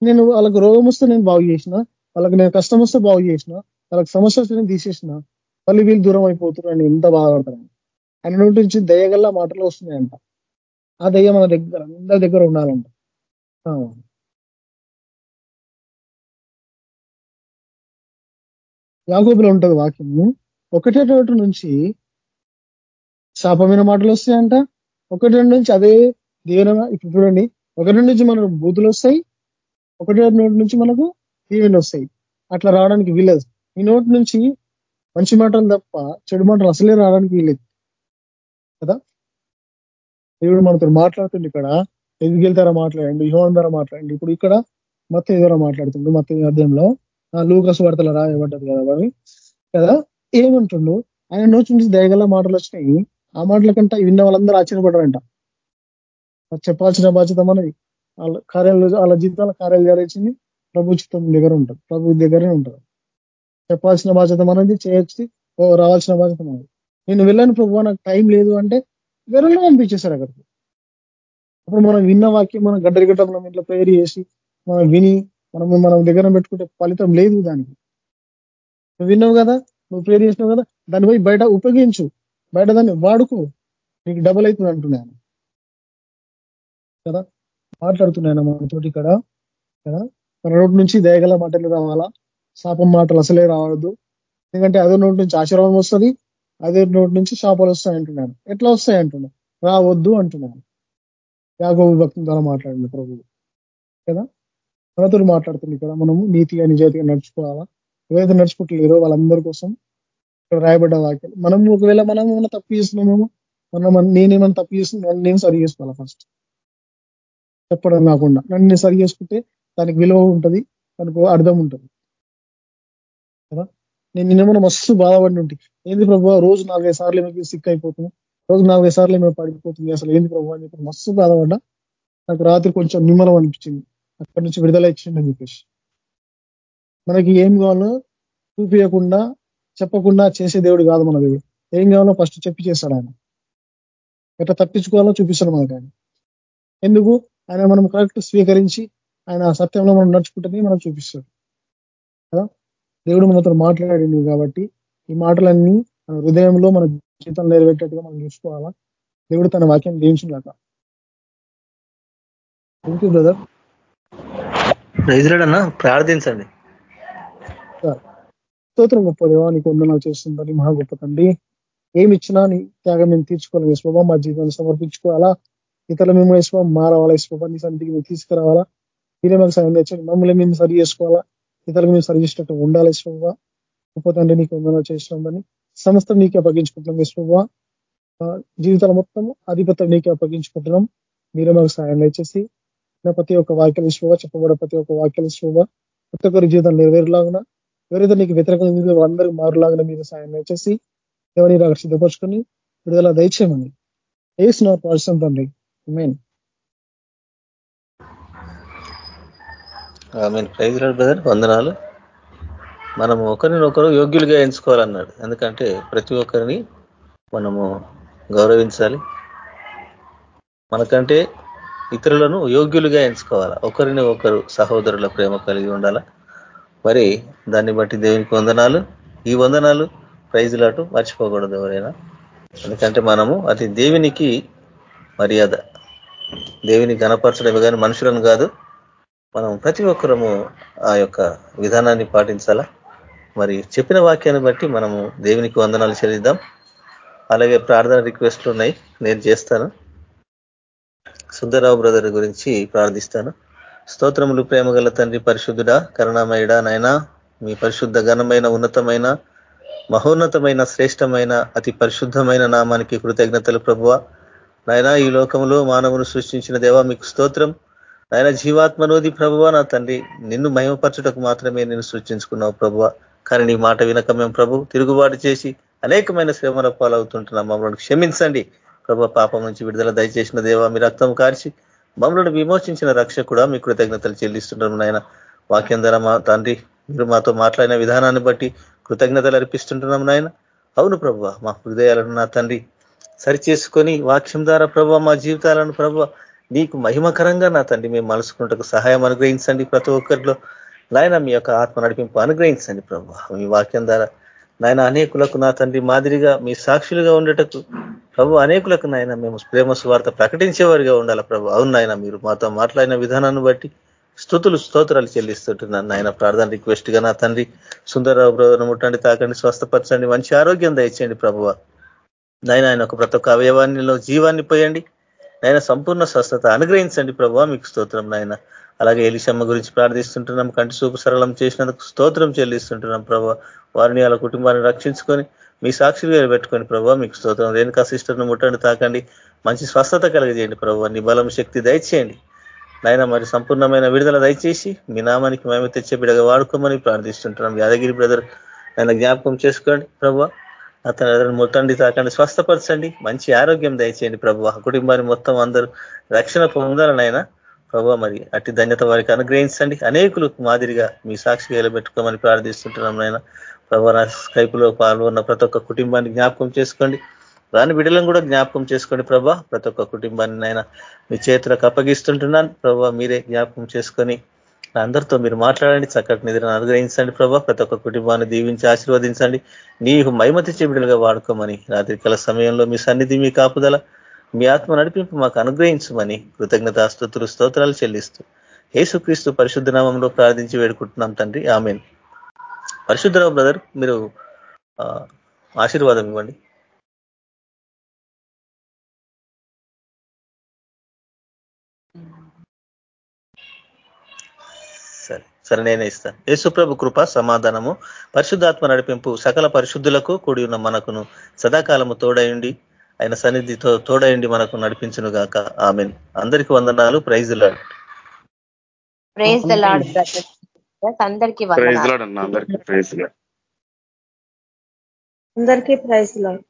నేను వాళ్ళకి రోగం వస్తే నేను బాగు చేసిన వాళ్ళకి నేను కష్టం వస్తే బాగు చేసిన వాళ్ళకి సమస్య వస్తే నేను తీసేసిన మళ్ళీ వీళ్ళు దూరం అయిపోతున్నారు అని ఎంత బాధపడతాను. ఆయన నోటి నుంచి దయగల్లా మాటలు వస్తున్నాయంట. ఆ దయ్య మన దగ్గర అందరి దగ్గర ఉండాలంట. యాగోబులో ఉంటుంది వాక్యం ఒకటే చోటు నుంచి శాపమైన మాటలు వస్తాయంట ఒకటి రెండు నుంచి అదే దీవెన ఇప్పుడు చూడండి. ఒకటి నుంచి మనకు బూతులు వస్తాయి. ఒకటి నోటి నుంచి మనకు దీవెన వస్తాయి. అట్లా రావడానికి వీలేదు ఈ నోటి నుంచి మంచి మాటలు తప్ప చెడు మాటలు అసలే రావడానికి వీలేదు కదా? దేవుడు మనతో మాట్లాడుతుంది ఇక్కడ. ఎదిగిల ద్వారా మాట్లాడండి యోహన్ ద్వారా మాట్లాడండి. ఇప్పుడు ఇక్కడ మొత్తం ఎదుర మాట్లాడుతుండు మొత్తం అధ్యయంలో. లూకస్ వార్తలు రాయబడ్డది కదా కదా? ఏమంటుండు? ఆయన నోచి నుంచి దయగల మాటలు వచ్చినాయి. ఆ మాటల కంటే విన్న వాళ్ళందరూ ఆశ్చర్యపడరంట. చెప్పాల్సిన బాధ్యత మనది. వాళ్ళ కార్యాలు వాళ్ళ జీవితాల కార్యాలు జరిగించింది ప్రభు చిత్తం దగ్గర ఉంటుంది. ప్రభు దగ్గరే ఉంటుంది. చెప్పాల్సిన బాధ్యత మనది చేయొచ్చి రావాల్సిన బాధ్యత మనది. నేను వెళ్ళాను ప్రభు నాకు టైం లేదు అంటే వెరలో పంపించేశారు అక్కడికి. అప్పుడు మనం విన్న వాక్యం మనం గడ్డరి గడ్డ మనం ఇంట్లో ప్రేయర్ చేసి మనం విని మనము మనం దగ్గర పెట్టుకుంటే ఫలితం లేదు దానికి. నువ్వు విన్నావు కదా? నువ్వు ప్రేర్ చేసినావు కదా? దాన్ని పోయి బయట ఉపయోగించు. బయట దాన్ని వాడుకో. నీకు డబుల్ అవుతుంది అంటున్నాను కదా? మాట్లాడుతున్నాను మనతోటి ఇక్కడ. కదా? మన నోటి నుంచి దయగల మాటలు రావాలా? శాపం మాటలు అసలే రావద్దు. ఎందుకంటే అదే నోటి నుంచి ఆశీర్వాదం వస్తుంది అదే నోటి నుంచి శాపాలు వస్తాయి అంటున్నాను. ఎట్లా వస్తాయి అంటున్నాను రావద్దు అంటున్నాను యాగోబు భక్తుల ద్వారా మాట్లాడండి ప్రభువు. కదా? మనతో మాట్లాడుతుంది ఇక్కడ. మనము నీతిగా నిజాయితీగా నడుచుకోవాలా? ఏదైతే నడుచుకుంటలేరో వాళ్ళందరి కోసం ఇక్కడ రాయబడ్డ వాక్యాలు మనం ఒకవేళ మనం ఏమైనా తప్పు చేస్తున్నామేమో మనం నేనేమైనా తప్పు చేస్తున్నా నేను సరి చేసుకోవాలా ఫస్ట్ చెప్పడం కాకుండా. నన్ను నేను సరి చేసుకుంటే దానికి విలువ ఉంటుంది దానికి అర్థం ఉంటుంది. కదా? నేను నిన్న మస్తు బాధపడి ఉంటే. ఏంది ప్రభు రోజు నాలుగైదు సార్లు ఏమైనా సిక్ అయిపోతుంది రోజు నాలుగైదు సార్లు ఏమైనా పడిపోతుంది అసలు ఏంది ప్రభు అని చెప్పి మస్తు బాధపడ్డా. నాకు రాత్రి కొంచెం నిమ్మలం అనిపించింది. అక్కడి నుంచి విడుదల ఇచ్చిండి అని చెప్పేసి. మనకి ఏం కావాలో చూపించకుండా చెప్పకుండా చేసే దేవుడు కాదు మన దేవుడు. ఏం కావాలో ఫస్ట్ చెప్పి చేస్తాడు ఆయన. ఎట్లా తప్పించుకోవాలో చూపిస్తాడు మనకు ఆయన. ఎందుకు? ఆయన మనం కరెక్ట్ స్వీకరించి ఆయన సత్యంలో మనం నడుచుకుంటే మనం చూపిస్తాడు. కదా? దేవుడు మనతో మాట్లాడింది కాబట్టి ఈ మాటలన్నీ మన హృదయంలో మన జీవితం నెరవేటట్టుగా మనం చూసుకోవాలా? దేవుడు తన వాక్యం జయించినాక థ్యాంక్ యూ బ్రదర్ నైజులడన్నా ప్రార్థించండి. స్తోత్రం గొప్ప దేవా నీకు వందనాలు చేస్తుందని మహా గొప్ప తండ్రి. ఏమి ఇచ్చినా నీ త్యాగం మేము తీర్చుకోవాలి వేసుకోవా మా జీవితాన్ని సమర్పించుకోవాలా? ఇతరులు మేము వేసుకో మారవాలా వేసుకోవా నీ సన్నిధికి మేము తీసుకురావాలా? మీరే మాకు సాయం తెచ్చండి మమ్మల్ని మేము సరి చేసుకోవాలా? ఇతరులకు మేము సరి చేసినట్టు ఉండాలి వేసుకోవా గొప్ప తండ్రి నీకు వందనాలు చేస్తున్నామని సమస్తం నీకే అప్పగించుకుంటున్నాం వేసుకోవా జీవితాల మొత్తం ఆధిపత్యం నీకే అప్పగించుకుంటున్నాం. మీరే మాకు సాయం తెచ్చేసి ప్రతి ఒక్క వాక్యాలు ఇసుకోవా చెప్పబడే ప్రతి ఒక్క వాక్యాలు ఇసుకోవా ప్రతి ఒక్కరి జీవితం నెరవేరులాగునా ఎవరైతే నీకు వ్యతిరేకంగా అందరూ మారులాగా మీరు సాయం చేసి ఎవరిని అక్కడ సిద్ధపరచుకొని విడుదల దయచేయమని. వేసిన పర్సన్ తండ్రి. మెయిన్ ప్రైజ్ బ్రదర్ వందనాలు. మనము ఒకరినొకరు యోగ్యులుగా ఎంచుకోవాలన్నాడు. ఎందుకంటే ప్రతి ఒక్కరిని మనము గౌరవించాలి. మనకంటే ఇతరులను యోగ్యులుగా ఎంచుకోవాలా? ఒకరిని ఒకరు సహోదరుల ప్రేమ కలిగి ఉండాలా? మరి దాన్ని బట్టి దేవునికి వందనాలు. ఈ వందనాలు ప్రైజులాటు మర్చిపోకూడదు ఎవరైనా. ఎందుకంటే మనము అది దేవునికి మర్యాద. దేవిని గణపరచడమే కానీ మనుషులను కాదు మనం ప్రతి ఒక్కరము ఆ యొక్క విధానాన్ని పాటించాలా? మరి చెప్పిన వాక్యాన్ని బట్టి మనము దేవునికి వందనాలు చెల్లిద్దాం. అలాగే ప్రార్థన రిక్వెస్ట్లు ఉన్నాయి నేను చేస్తాను. సుందరరావు బ్రదర్ గురించి ప్రార్థిస్తాను. స్తోత్రములు ప్రేమ గల తండ్రి పరిశుద్ధుడా కరుణామయుడ నాయన మీ పరిశుద్ధ ఘనమైన ఉన్నతమైన మహోన్నతమైన శ్రేష్టమైన అతి పరిశుద్ధమైన నామానికి కృతజ్ఞతలు ప్రభువ. నాయన ఈ లోకంలో మానవును సృష్టించిన దేవా మీకు స్తోత్రం. నాయన జీవాత్మనోది ప్రభువ నా తండ్రి నిన్ను మహిమపరచుటకు మాత్రమే నేను సృష్టించుకున్నావు ప్రభువ. కానీ నీ మాట వినక మేము ప్రభు తిరుగుబాటు చేసి అనేకమైన శ్రమల పాలవుతుంటున్నాం. మమ్మల్ని క్షమించండి. ప్రభు పాపం నుంచి విడుదల దయచేసిన దేవా మీ రక్తం కార్చి మమ్మల్ని విమోచించిన రక్ష కూడా మీ కృతజ్ఞతలు చెల్లిస్తుంటాము నాయన. వాక్యం ధర మా తండ్రి మీరు మాతో మాట్లాడిన విధానాన్ని బట్టి కృతజ్ఞతలు అర్పిస్తుంటున్నాం నాయన. అవును ప్రభు మా హృదయాలను నా తండ్రి సరిచేసుకొని వాక్యం ద్వారా ప్రభు మా జీవితాలను ప్రభు నీకు మహిమకరంగా నా తండ్రి మేము మలుసుకుంటకు సహాయం అనుగ్రహించండి ప్రతి ఒక్కరిలో. నాయన మీ యొక్క ఆత్మ నడిపింపు అనుగ్రహించండి ప్రభు మీ వాక్యం ద్వారా నాయన అనేకులకు నా తండ్రి మాదిరిగా మీ సాక్షులుగా ఉండటకు ప్రభు అనేకులకు నాయన మేము ప్రేమ స్వార్థ ప్రకటించేవారిగా ఉండాలి ప్రభు? అవును నాయన మీరు మాతో మాట్లాడిన విధానాన్ని బట్టి స్థుతులు స్తోత్రాలు చెల్లిస్తుంటున్నాను నాయన. ప్రార్థన రిక్వెస్ట్గా నా తండ్రి సుందరరావు బ్రదర్ ముట్టండి తాకండి స్వస్థపరచండి మంచి ఆరోగ్యం దయచేయండి ప్రభువ నాయన ఆయన ఒక ప్రతి ఒక్క అవయవాన్నిలో జీవాన్ని పోయండి. నాయన సంపూర్ణ స్వస్థత అనుగ్రహించండి ప్రభు. మీకు స్తోత్రం నాయన. అలాగే ఎలిశమ్మ గురించి ప్రార్థిస్తుంటున్నాం కంటి చూపు సరళం చేసినందుకు స్తోత్రం చెల్లిస్తుంటున్నాం ప్రభావ వారిని వాళ్ళ కుటుంబాన్ని రక్షించుకొని మీ సాక్షిగా పెట్టుకొని ప్రభావ మీకు స్తోత్రం. రేణుకా సిస్టర్ను ముట్టండి తాకండి. మంచి స్వస్థత కలిగజేయండి ప్రభావ నీ బలం శక్తి దయచేయండి. నాయన మరి సంపూర్ణమైన విడుదల దయచేసి మీ నామానికి మేము తెచ్చే బిడగా వాడుకోమని ప్రార్థిస్తుంటున్నాం. యాదగిరి బ్రదర్ ఆయన జ్ఞాపకం చేసుకోండి ప్రభావ అతను ముట్టండి తాకండి స్వస్థపరచండి. మంచి ఆరోగ్యం దయచేయండి ప్రభు. కుటుంబాన్ని మొత్తం అందరూ రక్షణ పొందాలనైనా ప్రభు మరి అట్టి ధన్యత వారికి అనుగ్రహించండి. అనేకులు మాదిరిగా మీ సాక్షి పెట్టుకోమని ప్రార్థిస్తుంటున్నాం నాయన. ప్రభు స్కైపులో పాల్గొన్న ప్రతి ఒక్క కుటుంబాన్ని జ్ఞాపకం చేసుకోండి. రాని బిడ్డలను కూడా జ్ఞాపకం చేసుకోండి ప్రభా. ప్రతి ఒక్క కుటుంబాన్ని నాయన మీ చేతులకు అప్పగిస్తుంటున్నాను. ప్రభా మీరే జ్ఞాపకం చేసుకొని అందరితో మీరు మాట్లాడండి. చక్కటి నిధులను అనుగ్రహించండి ప్రభా. ప్రతి ఒక్క కుటుంబాన్ని దీవించి ఆశీర్వదించండి. నీకు మైమతి చెబిడలుగా వాడుకోమని రాత్రికాల సమయంలో మీ సన్నిధి మీ కాపుదల మీ ఆత్మ నడిపింపు మాకు అనుగ్రహించమని కృతజ్ఞత స్థుతులు స్తోత్రాలు చెల్లిస్తూ యేసుక్రీస్తు పరిశుద్ధ నామంలో ప్రార్థించి వేడుకుంటున్నాం తండ్రి. ఆమెన్. పరిశుద్ధరావు బ్రదర్ మీరు ఆశీర్వాదం ఇవ్వండి. సరే సరే నేనే ఇస్తాను యేసుప్రభు కృప సమాధానము పరిశుద్ధాత్మ నడిపింపు సకల పరిశుద్ధులకు కూడి ఉన్న మనకును సదాకాలము తోడయండి ఆయన సన్నిధితో తోడయండి మనకు నడిపించును గాక ఆమెన్. అందరికి వందనాలు. Praise lord praise the lord అందరికీ ప్రైజ్ లాడ్ అన్న అందరికీ ప్రైజ్ లాడ్ అందరికీ ప్రైజ్ లాడ్